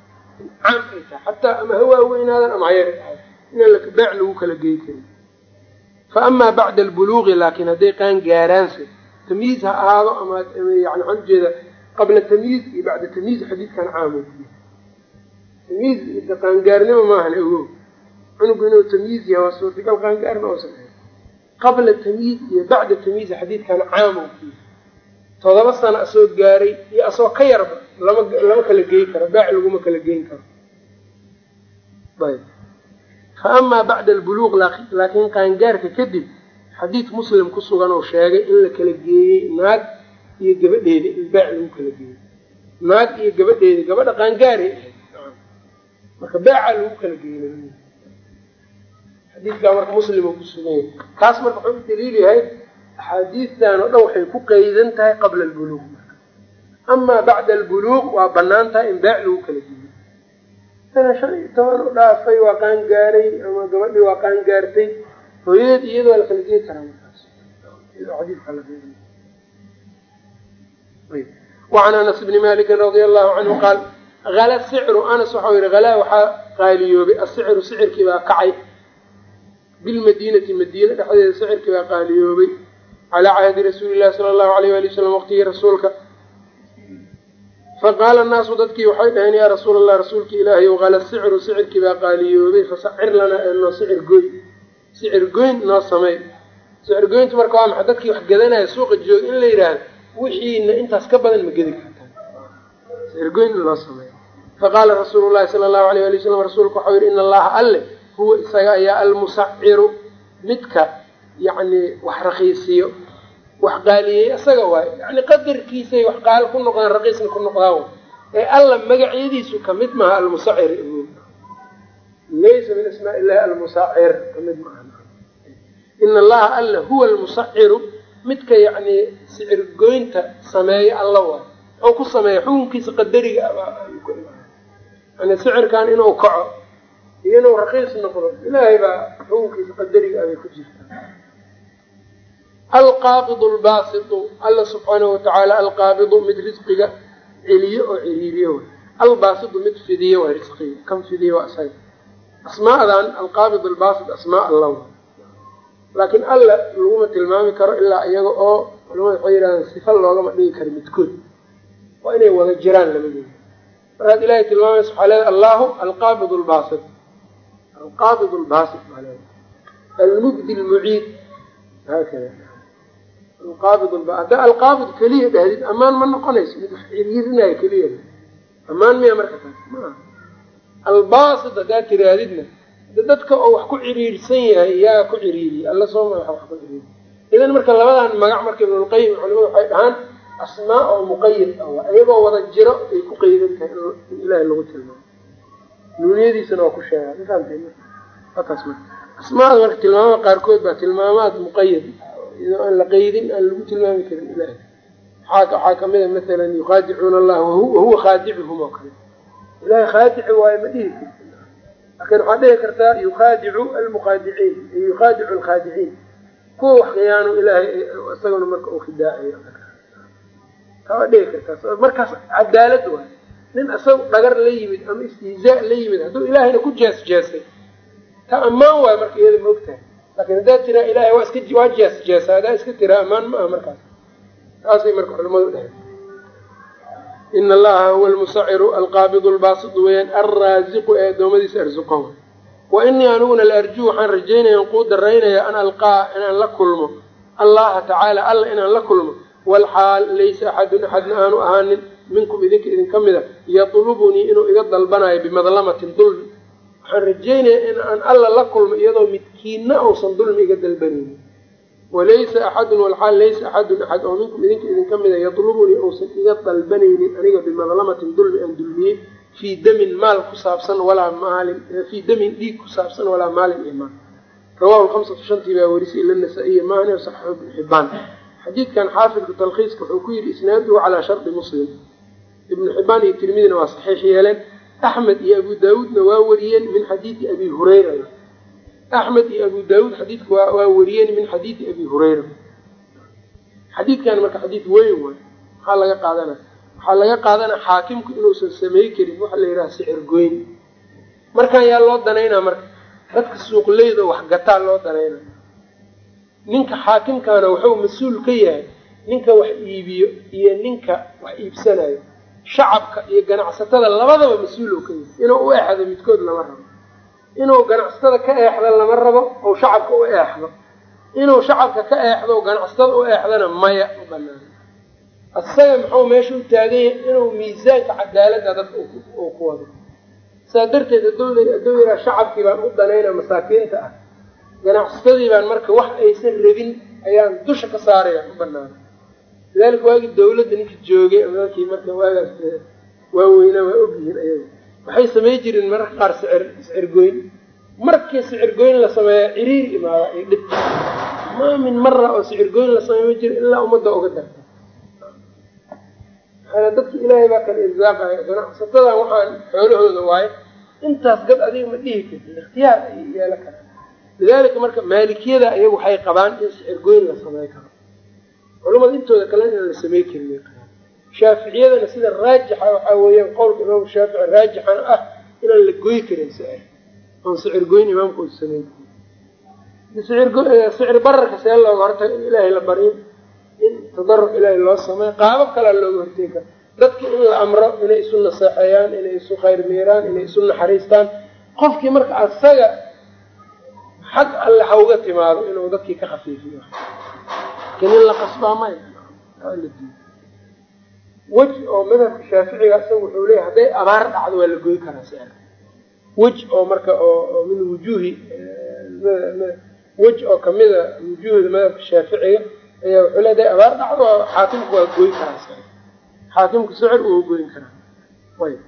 [SPEAKER 1] caam ay tahay. Xataa ama hawaa weynaadan ama hayar ahayd inaan beec lagu kala gey karin. Fa amaa bacda albuluuqi laakiin hadday qaan gaaraanse tamyiiz ha ahaado ama yani waxaan ujeeda qabla tamyiiz iyo bacda tamyiiz xadiidkan caamo tamyiiz iyo qaangaarnimo maahan ogo cunugu inuu tamyiiz yahay waa suurtagal qaangaarna oosan ahayn qabla tamyiiz iyo bacda tamyiiz xadiidkan caamo todoba sano asoo gaaray iyo asoo ka yarba lama lama kala geyn karo baac laguma kala geyn karo. Ayb. Fa amaa bacda albuluuq laakiin qaangaarka kadib xadiid muslim ku sugan oo sheegay in la kala geeyey naag iyo gabadheeda in baac lagu kala geeyey. Naag iyo gabadheeda gabadha qaangaaray ahayd marka beecaa lagu kala geeyey. Xadiidkaa marka muslim oo ku sugan yahay kaas marka wuxuu daliil yahay axaadiistan oo dhan waxay ku qaydan tahay qabla albuluuq amaa bacda albuluuq waa bannaan tahay in baac lagu kala geeyo sana shan iyo toban u dhaafay waa qaan gaaray ama gabadhii waa qaan gaartay hooyadeed iyada waa la kala geey karaa markaas. Wacan anas bni malikin radia allahu canhu qaal hala sicru. Anas waxau yihi halaa waxaa qaaliyoobay. Asicru sicirkii baa kacay. Bilmadiinati madiina dhexdeeda sicirkii baa qaaliyoobay calaa cahdi rasuuli llahi sala allahu alayh wali wasalam waqtigii rasuulka faqaala annaasu dadkii waxay dhaheen yaa rasuula allah rasuulki ilaahay ow qala sicru sicirkii baa qaaliyoobay fasacir lanaa ee noo sicir goyn sicir goyn noo samey sicir goyntu marka waa maxay dadkii wax gadanaya suuqa jooga in la yidhaahdo wixiina intaas ka badan ma gedi kartaan sicir goyn in loo sameeyo faqaala rasuulu llahi sala allahu alayh ali wasalam rasuulku waxau yihi ina allaha alle huwa isaga ayaa almusaciru midka yacni wax rakiisiyo wax qaaliyey isaga waayo yani qadarkiisay wax qaal ku noqdaan raqiisna ku noqdaan. Ee alla magacyadiisu ka mid maaha almusacir laysa min asmaa illahi almusacir ka mid maaha. Ina allaha alla huwa almusaciru midka yacni sicir goynta sameeya alla waayo muxuu ku sameeya xukunkiisa qadariga yani sicirkan inuu kaco iyo inuu raqiis noqdo ilaahay baa xukunkiisa qadariga abay ku jirtaa alqaabidu lbaasitu alla subxaanahu watacaala alqaabidu mid risqiga celiyo oo ciriiriyo way albaasitu mid fidiyo way risqiga kan fidiyo waa isaga asmaadan alqaabid albaasit asmaa alla way laakiin alla laguma tilmaami karo ilaa iyaga oo culamada waxay yidhahdeen sifa loogama dhigi karo midkood. Waa inay wada jiraan labadooda markaad ilahay tilmaamaysa waxaa leedahay allahu alqaabid lbaasit alqaabid lbaasit baa leedahay? Almubdi lmuciid haakada alqaabid haddaa alqaabid keliya dhahdid ammaan ma noqonayso mid wax ciriirinayo keliya ammaan miya marka taas maa albaasit haddaad tiraadidna dadka oo wax ku ciriirsan yahay yaa ku ciriiriya alla soo magaxa wax ku ciriiriy idan marka labadan magac marka ibnulqayim culimadu waxay dhahaan asmaa oo muqayad ah iyagoo wada jiro ay ku qaydan tahay in ilaahay lagu tilmaamo nuuniyadiisana waa ku sheegaa mafahamtataas marka asmaada marka tilmaamada qaarkood baa tilmaamaad muqayad iyadoo aan la qaydin aan lagu tilmaami karin ilahay waxaa kamida masalan yukhaadicuuna allah wahuwa khaadicuhum oo kale ilahay khaadici waayo ma dhihi karti laakin waxaad dhihi kartaa yukhaadicu almuqaadiciin yukhaadicu alkhaadiciin kuwa wax khiyaano ilaahay isaguna marka uu khidaacayo taa dhihi kartaa markaas cadaalad waay nin isaga dhagar la yimid ama istihzaa la yimid hadduu ilaahayna ku jees jeesay ta ammaan waayo marka iyada ma laakin haddaad tiraa ilahay waa iska waa jees jeesa haddaa iska tiraa ammaan ma aha markaas taasay marka culamadu dheheen ina allaha huwa almusaciru alqaabidu lbaasidu weyaan alraasiqu ee addoommadiisa arsuqahu wa inii aniguna la arjuu waxaan rajaynaya an kuu daraynaya an alqaa inaan la kulmo allaha tacaala alla inaan la kulmo walxaal laysa axadun axadna aanu ahaanin minkum idinka idinka mida yatlubunii inuu iga dalbanayo bimadlamatin dulmi waxaan rajaynaya in alla la kulmo iyadoo midkiinna uusan dulmi iga dalbanaynin walaysa axadun walxaal laysa axadun axad oo minkum idinka idinka mida yatlubunii uusan iga dalbanaynin aniga bimadlamatin dulmi aan dulmiyey fii damin maal ku saabsan walaa maalin fii damin dhiig ku saabsan walaa maalin iyo maal. Rawahu lhamsatu shantii baa werisay ila nasaa-iya maani saxixu ibnu xibaan xadiidkan xaafidku talkhiiska wuxuu ku yidhi isnaaduhu calaa shardi muslim. Ibnu xibaan iyo tirmidina waa saxiix yeeleen. Axmed iyo abu daawuudna waa wariyeen min xadiidi abi hurayra axmed iyo abu daawuud xadiidka waa wariyeen min xadiidi abi hurayra xadiidkan marka xadiid weyn waay maxaa laga qaadanaya waxaa laga qaadanaya xaakimku inuusan samey karin waxa la yidhaha sicir goyn markaan yaa loo danaynaa marka dadka suuqleyda wax gataa loo danayna ninka xaakimkaana wuxuu mas'uul ka yahay ninka wax iibiyo iyo ninka wax iibsanayo shacabka iyo ganacsatada labadaba mas'uul oo ka yahay inuu u eexdo midkood lama rabo inuu ganacsatada ka eexdo lama rabo ou shacabka u eexdo. Inuu shacabka ka eexdo ganacsatada u eexdana maya u banaano asaga muxuu meesha u taagan yahay inuu miisaanka cadaaladda dadka uu ku wado. Saa darteed hadduu hadduu yidhaha shacabkii baan u danayna masaakiinta ah ganacsatadii baan marka wax aysan rabin ayaan dusha ka saaraya u banaana lidaalika waagii dawladda ninka joogay markii marka waagaas waaweynaa waa ogyihiin ayaga waxay samay jireen mararka qaar sicir sicir goyn? Markii sicir goyn la sameeya ciriiri imaada iyo dhib. Maa min mara oo sicir goyn la sameey ma jiro ilaa ummadda uga darta. Maxaa dadki ilaahay baa kala irsaaqaya ganacsatadan waxaan xoolahooda waaye intaas gad adiga ma dhihi kartid ikhtiyaar ay yeelo karaan. Lidaalika marka maalikiyada iyagu waxay qabaan in sicir goyn la samey karo. Culamada intooda kalena inaan la samey karin shaaficiyadana sida raajixa waxaa weeyaan qowlka imaamu shaafici raajixana ah inaan la goy karin sicir. Oon sicir goyn imaamka u samey karin sicir bararka see looga hortago ilaahay la baryo in tadarruc ilaahay loo sameeyo qaabab kalea looga hortegi karo dadka in la amro inay isu naseexeeyaan inay isu khayr meeraan inay isu naxariistaan. Qofkii marka asaga xag alle ha uga timaado inuu dadkii ka khafiifiyo. Lakin in la qasbaa maya wej oo madhabka shaaficiga isaga wuxuu leeyahy hadday abaar dhacdo waa la goy karaa sicir wej oo marka oo min wujuuhi wej oo kamida wujuuhda madhabka shaaficiga ayaa wuxuu le haday abaar dhacdo xaakimku waa goy karaa sicir xaakimku sicir uu goyn karaa. Ayb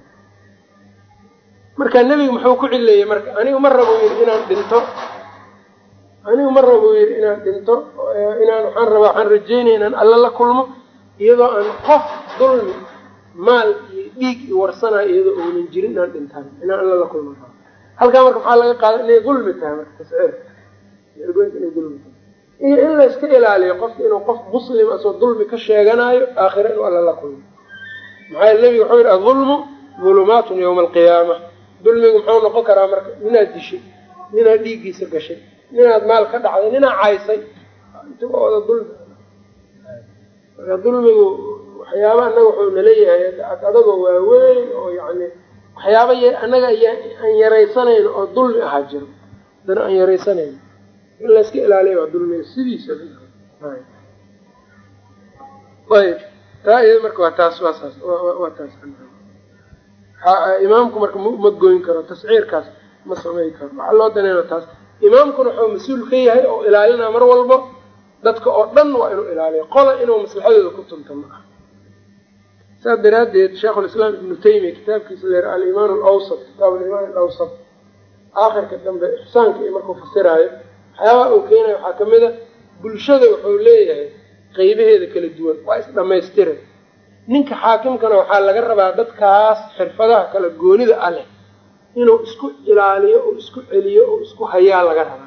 [SPEAKER 1] marka nebiga muxuu ku cileeyey marka anigu ma rabo yidhi inaan dhinto? Anigu ma rabo yidhi inaan dhinto? Inaan waxaan rabaa waxaan rajeynaya inaan alla la kulmo iyadoo aan qof dulmi maal iyo dhiig i warsanayo iyadoo uunan jirin inaan dhintaan inaan alla la kulmo rabo halkaa marka maxaa laga qaada inay dulmi tahay marka iyo in la iska ilaaliyo qofka inuu qof muslim asoo dulmi ka sheeganayo aakhira inuu alla la kulmo maxaa yele nebiga wuxuu yidhi adulmu dulumaatun yawma alqiyaama. Dulmigu muxuu noqon karaa marka ninaad dishay ninaad dhiiggiisa gashay ninaad maal ka dhacday ninaa caysay. Intagooda dulmi. Marka dulmigu waxyaaba annaga wuxuu naleeyahay adagoo waaweyn oo yani waxyaaba annaga aan yaraysanayno oo dulmi ahaa jiro. Haddana aan yaraysanayno. In la iska ilaaliya waa dulmiga sidiisa ayb. Taa marka waa taas waa saas waa taas. Imaamku marka ma goyn karo tasciirkaas ma samay karo. Waxaa loo danayna taas. Imaamkuna wuxuu mas'uul ka yahay oo ilaalinaa mar walbo dadka oo dhan waa inuu ilaaliyo. Qola inuu maslaxadooda ku tunto ma aha saas daraaddeed sheikhulislaam ibnu taymiya kitaabkiisa leer alimaan alawsat kitaab alimaan alawsat aakhirka dambe ixsaanka iyo markuu fasiraayo waxyaabaha uu keenayo waxaa ka mid a bulshada wuxuu leeyahay qeybaheeda kala duwan waa isdhamaystira ninka xaakimkana waxaa laga rabaa dadkaas xirfadaha kala goonida ah leh inuu isku ilaaliyo oo isku celiyo oo isku hayaa laga rabaa.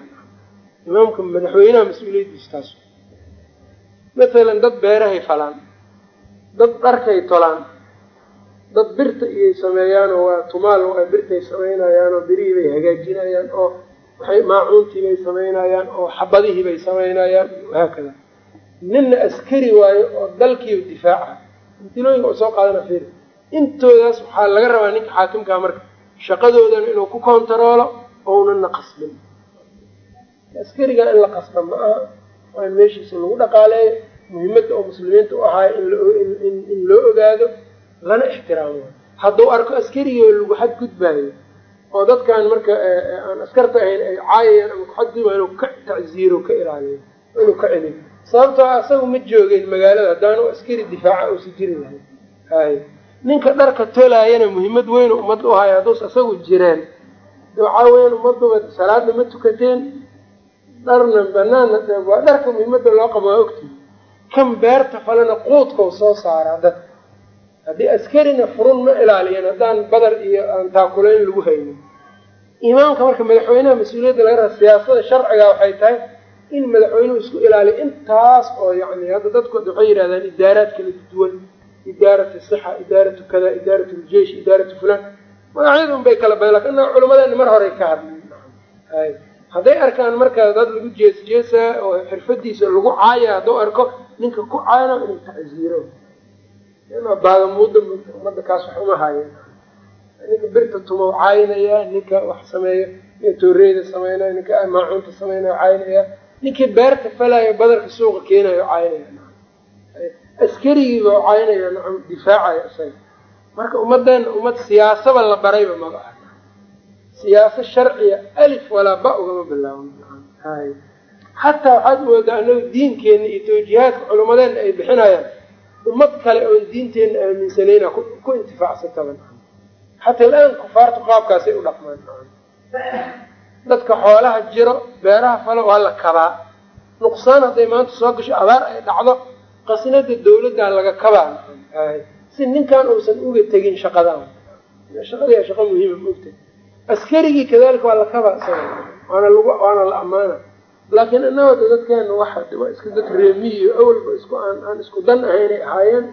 [SPEAKER 1] Imaamka madaxweynaha mas'uuliyaddiisa taas mathalan dad beerahay falaan dad dharkay tolaan. Dad birta iyay sameeyaan oo waa tumaal waa birtay samaynayaan oo birihii bay hagaajinayaan oo waxay maacuuntii bay samaynayaan oo xabadihii bay samaynayaan wahaakada ninna askari waayo oo dalkiiba difaaca. Intilooyinka oo soo qaadana fir intoodaas waxaa laga rabaa ninka xaakimkaa marka shaqadoodana inuu ku kontaroolo ounana qasbin askarigaa in la qasba ma aha waa in meeshiisa lagu dhaqaaleeyo muhimadda oo muslimiinta u ahaayo in loo ogaado lana ixtiraamo. Hadduu arko askarigii oo lagu xadgudbaayo oo dadkan marka aan askarta ahayn ay caayayaan ama kuxadgudbayo inuu ka tacziiro ka ilaaliyo inuu ka celiyo. Sababtoo a asagu ma joogeen magaalada haddaanu askari difaaca uusa jiri lahay. Hay. Ninka dharka tolaayana muhiimad weyn ummadda u hayo hadduus asagu jiraan waxaa weyan ummaduba salaadna ma tukateen dharna banaanna waa dharka muhiimadda loo qabo waa ogti kan beerta falena quudkau soo saaraa dadka haddii askarina furun ma ilaaliyan haddaan badar iyo aan taakulayn lagu haynin. Imaamka marka madaxweynaha mas'uuliyadda laga raba siyaasada sharciga waxay tahay in madaxweynuhu isku ilaaliyo intaas oo yani hadda dadku waxay yidhahdaan idaaraad kala duwan idaaratu sixa idaaratu kada idaaratu ljeish idaaratu fulan magacyada un bay kala badan laakiin innaga mar horey ka hadlay hadday arkaan marka dad lagu jees jeesaa oo xirfadiisa lagu caaya hadduu arko ninka ku caayno inuu tacziiro baadamuuda umada kaas wax uma haayeen ninka birta tumow caynaya ninka wax sameeyo ninka tooreyda sameynaya ninka maacuunta sameynayo caynaya ninkii beerta falayo badarka suuqa keenayo caynaya askarigiiba caynaya nacam difaacayo isaga. Marka ummadeena ummad siyaasaba la barayba maba ah siyaaso sharciya alif walaa ba ugama bilaabo hay. Xataa waxaad moodaa anagu diinkeena iyo tawjiihaadka culummadeena ay bixinayaan ummad kale oon diinteena aaminsanayna ku intifaacsataba xataa il-aan kufaartu qaabkaasay u dhaqmaan. Dadka xoolaha jiro beeraha falo waa la kabaa. Nuqsaan hadday maanta soo gasho abaar ay dhacdo qasnada dawladdaa laga kabaa. Si ninkan uusan uga tegin shaqadan shaqadia shaqo muhiima maogta askarigii kadalika waa la kabaa waana waana la ammaana. Laakiin inagooda dadkeena waxa waa iska dad reemiyo awalba isku aan aan isku dan ahaynay ahaayeen.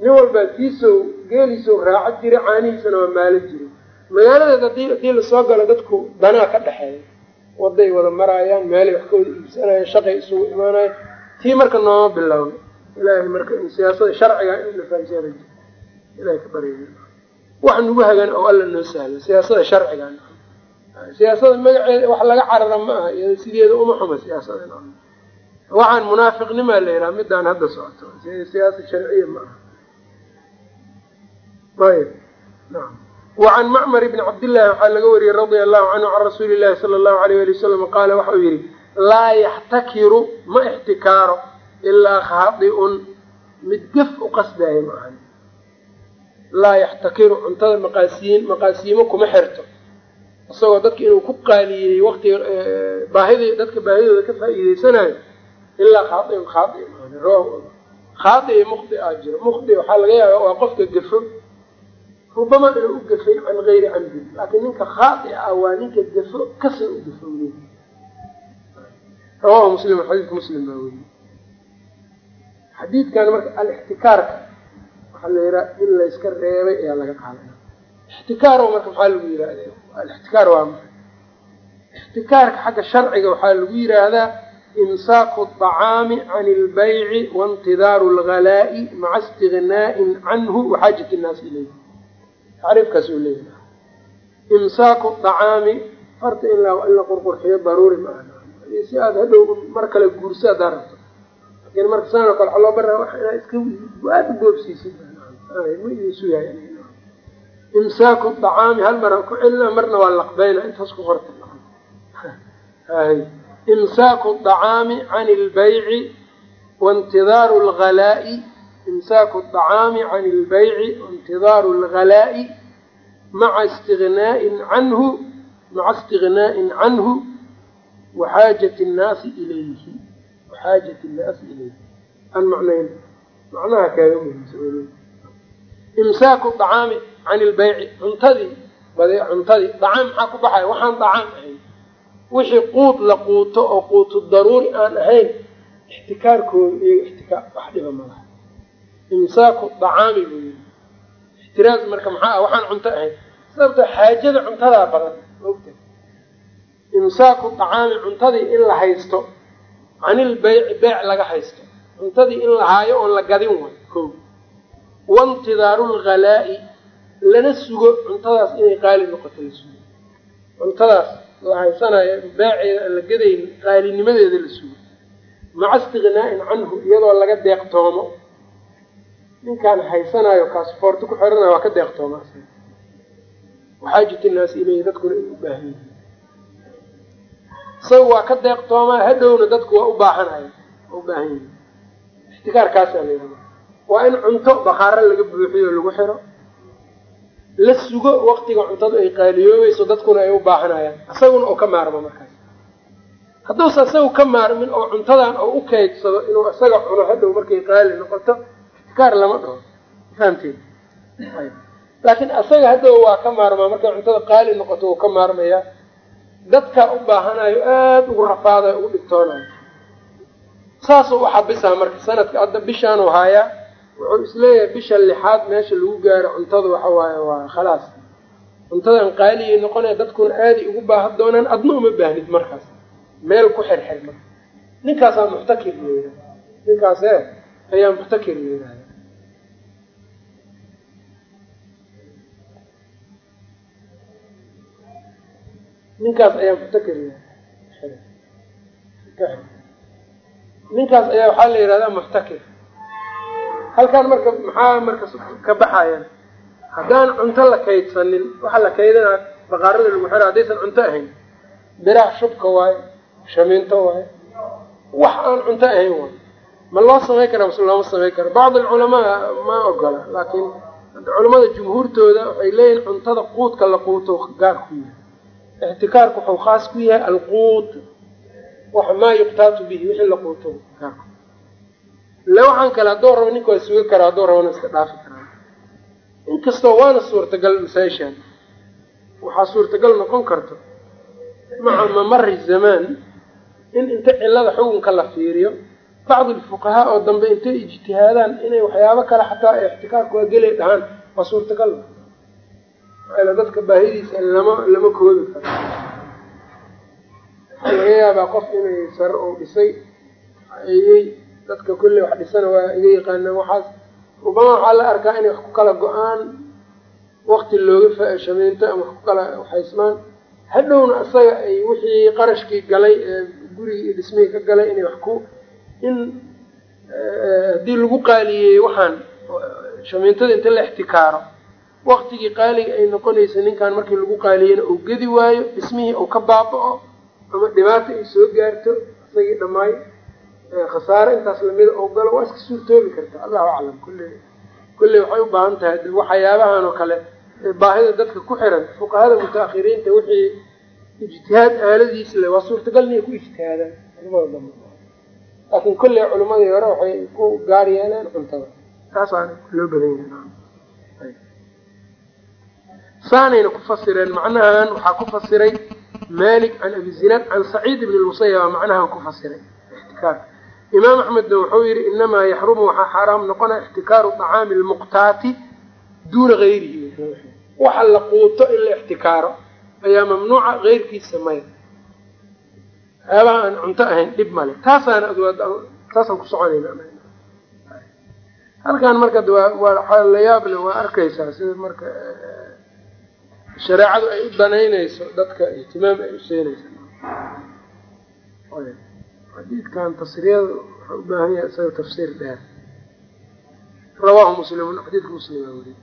[SPEAKER 1] Nin walbaa tiisow geeliisow raaco jira caanihiisana waa maalo jira magaaladeed haddii la soo galo dadku danaa ka dhexeeya waday wada maraayaan meelay wax ka wada iibsanayaan shaqay isugu imaanayan tii marka nooma bilowna ilaahay marka siyaasada sharciga in la fahamsiyaa ilahay ka barya wax nagu hagan oo alla noo sahlo siyaasada sharciga siyaasada magaceeda wax laga carara ma aha iyado sideeda uma xuma siyaasada waxaan munaafiqnimaa la yidhaha midaan hadda socoto. Siyaasa sharciya ma aha. Ayb wacan macmar bni cabdillahi waxaa laga wariyey radia allahu canhu can rasuuli llahi sala allahu alayh ali wasalam qaala waxa uu yihi laa yaxtakiru ma ixtikaaro ilaa khaadiun mid gef u qasdaayo ma ahan laa yaxtakiru cuntada maqaasiin maqaasiimo kuma xirto. Isagoo dadka inuu ku qaaliyey waqtiga baahidii dadka baahidooda ka faa'iideysanayo ilaa khaaiun khaai maahan khaai iyo aa jiro. Mukhdi waxaa laga yaaba waa qofka gefo. Rubama inuu u gafay can gayri camdin laakiin ninka khaai ah waa ninka gafo ka soo u gafowle rawahu muslim xadiidka muslim baa weriye xadiidkan marka alixtikaarka waxaa la yihaha in layska reebay ayaa laga qaadana ixtikaaro marka maxaa lagu yihahda alixtikaar waa maxay ixtikaarka xagga sharciga waxaa lagu yiraahdaa imsaaku aطacaami can اlbayci waاntidaaru اlgalaa'i maca istignaa'in canhu waxaajati innaasi ilayh tacriifkaas uu leeyahay imsaaku acaami farta in la qurqurxiyo daruuri ma aha si aada hadhow mar kale guurso haddaa rabto lakin marka saanoo kale waxaa loo bara wax inaa iska aada u boobsiisid idisu yahay. Imsaaku acaami hal maraan ku celina marna waa laqbeyna intaas ku qorta. Imsaaku acaami can lbayci waintidaaru lgalaa'i. Imsaaku acaami can ilbayci waintidaaru algalaa'i maca istignaa'in canhu maca istignaa'in canhu waxaajati nnaasi ilayhi. Waxaajati nnaasi ilayhi. Aan macnayn macnaha kaaga muhimsa imsaaku acaami can ilbayci cuntadii cuntadii dacaam maxaa ku baxaya? Waxaan dacaam ahayn. Wixii quud la quuto oo quutu daruuri aan ahayn ixtikaarkooda iyaga ixtikaar wax dhiba malaha imsaaku dacaami buu yii ixtiraaz marka maxaa ah waxaan cunto ahayn. Sababta xaajada cuntadaa badan ogta imsaaku dacaami cuntadii in la haysto canil beyci beyc laga haysto. Cuntadii in la haayo oon la gadin way ko waintidaaru lgalaa'i lana sugo cuntadaas inay qaali noqoto la sugo. Cuntadaas la haysanayo beeceeda aan la gadayn qaalinimadeeda la sugo. Maca istignaa'in canhu iyadoo laga deeqtoomo. Ninkaan haysanayo kaasfoorto ku xiranayo waa ka deeqtooma. Waxaajat innaasi ileyhi dadkuna ay u baahan yihiin isaga waa ka deeqtoomaa hadhowna dadku waa u baahanaya waa u baahan yihiin ixtikaarkaasaa la waa in cunto bakaaro laga buuxiyo lagu xiro. La sugo waqtiga cuntadu ay qaaliyoobayso dadkuna ay u baahanayaan. Isaguna oo ka maarmo markaas. Hadduusa isagu ka maarmin oo cuntadan oo u kaydsado inuu isaga cuno hadhow markay qaali noqoto ixtikaar lama dhaho fahamteed laakiin isaga hadhow waa ka maarmaa markay cuntada qaali noqoto wuu ka maarmayaa dadkaa u baahanayo aada ugu rafaadayo ugu dhigtoonayo. Saasuu u xabisaa marka sanadka hadda bishaanu haayaa wuxuu is leeyahay bisha lixaad meesha lagu gaaro cuntadu waxa waaye waa khalaas. Cuntadan qaaliyay noqonaya dadkuna aaday ugu baahan doonaan adna uma baahnid markaas. Meel ku xirxir marka ninkaasaa muxtakir leeyahay ninkaase ayaa muxtakir leeyahay ninkaas ayaa muxtakir ninkaas ayaa waxaa la yihahdaa muxtakir halkaan marka maxaa marka ka baxayan haddaan cunto la kaydsanin waxaa la kaydinaa baqaarada lagu xira haddaysan cunto ahayn. Biraha shubka waayo shamiinto waayo wax aan cunto ahayn waayo ma loo samay kara mase looma samay karo bacd alculamaa ma ogola laakiin culamada jumhuurtooda waxay leeyihiin cuntada quudka la quuto gaar ku yahay. Ixtikaarku wuxuu khaas ku yahay alquud wax maa yuqtaatu bihi wixii la quuto gaarku le waxaan kale hadduu rabo ninka waa suga karaa hadduu rabana iska dhaafi karaa. Inkastoo waana suurtagal masaa-ishaan waxaa suurtagal noqon karto maca mamari zamaan in inta cilada xukunka la fiiriyo bacdi alfuqahaa oo dambe intay ijtihaadaan inay waxyaabo kale xataa ixtikaarku waa gelay dhahaan waa suurtagal. Maxaa dadka baahidiisa lama lama koobi karo. Waxaa laga yaabaa qof inay sar oo dhisay ayey dadka kulley wax dhisana waa iga yaqaanaan waxaas. Rubama waxaa la arkaa inay wax ku kala go'aan wakti looga fa-shamiinto ama wax ku kala waxaysmaan hadhowna isaga ay wixii qarashkii galay ee gurigii iyo dhismihii ka galay inay wax ku in haddii lagu qaaliyeeyey waxaan shamiintada inta la ixtikaaro. Waktigii qaaliga ay noqonaysa ninkan markii lagu qaaliyeyna uu gedi waayo dhismihii uu ka baaba-o ama dhibaato ay soo gaarto isagii dhammaay khasaare intaas lamida oo galo waa iska suurtoobi karta allahu aclam. Kulle kulley waxay u baahan tahay waxyaabahan oo kale baahida dadka ku xiran fuqahada muta-akhiriinta wixii ijtihaad aaladiisa le waa suurtagal inay ku ijtihaadaan. Culamada dambe. Laakiin kulley culimadii hore waxay ku gaar yeeleen cuntada taasaana loo badan yahay. Saanayna ku fasireen macnahan waxaa ku fasiray malik can abi zinaad can saciid ibn lmusayaba macnahan ku fasiray. Ixtikaarka imaam axmedna wuxuu yihi inamaa yaxrumu waxaa xaaraam noqonaya ixtikaaru طacaami lmuqtaati duuna gayrihi. Waxa la quuto in la ixtikaaro ayaa mamnuuca keyrkiisa maya waxyaabaha aan cunto ahayn dhib male taasaana taasaan ku soconayna halkan marka waa la yaable waa arkaysaa sida marka shareecadu ay u danaynayso dadka ihtimaam ay u siinaysa xadiidkan tasriyada wuxuu u baahan yahay isaga tafsiir dheer. Rawaahu muslimun xadiidka muslima weriy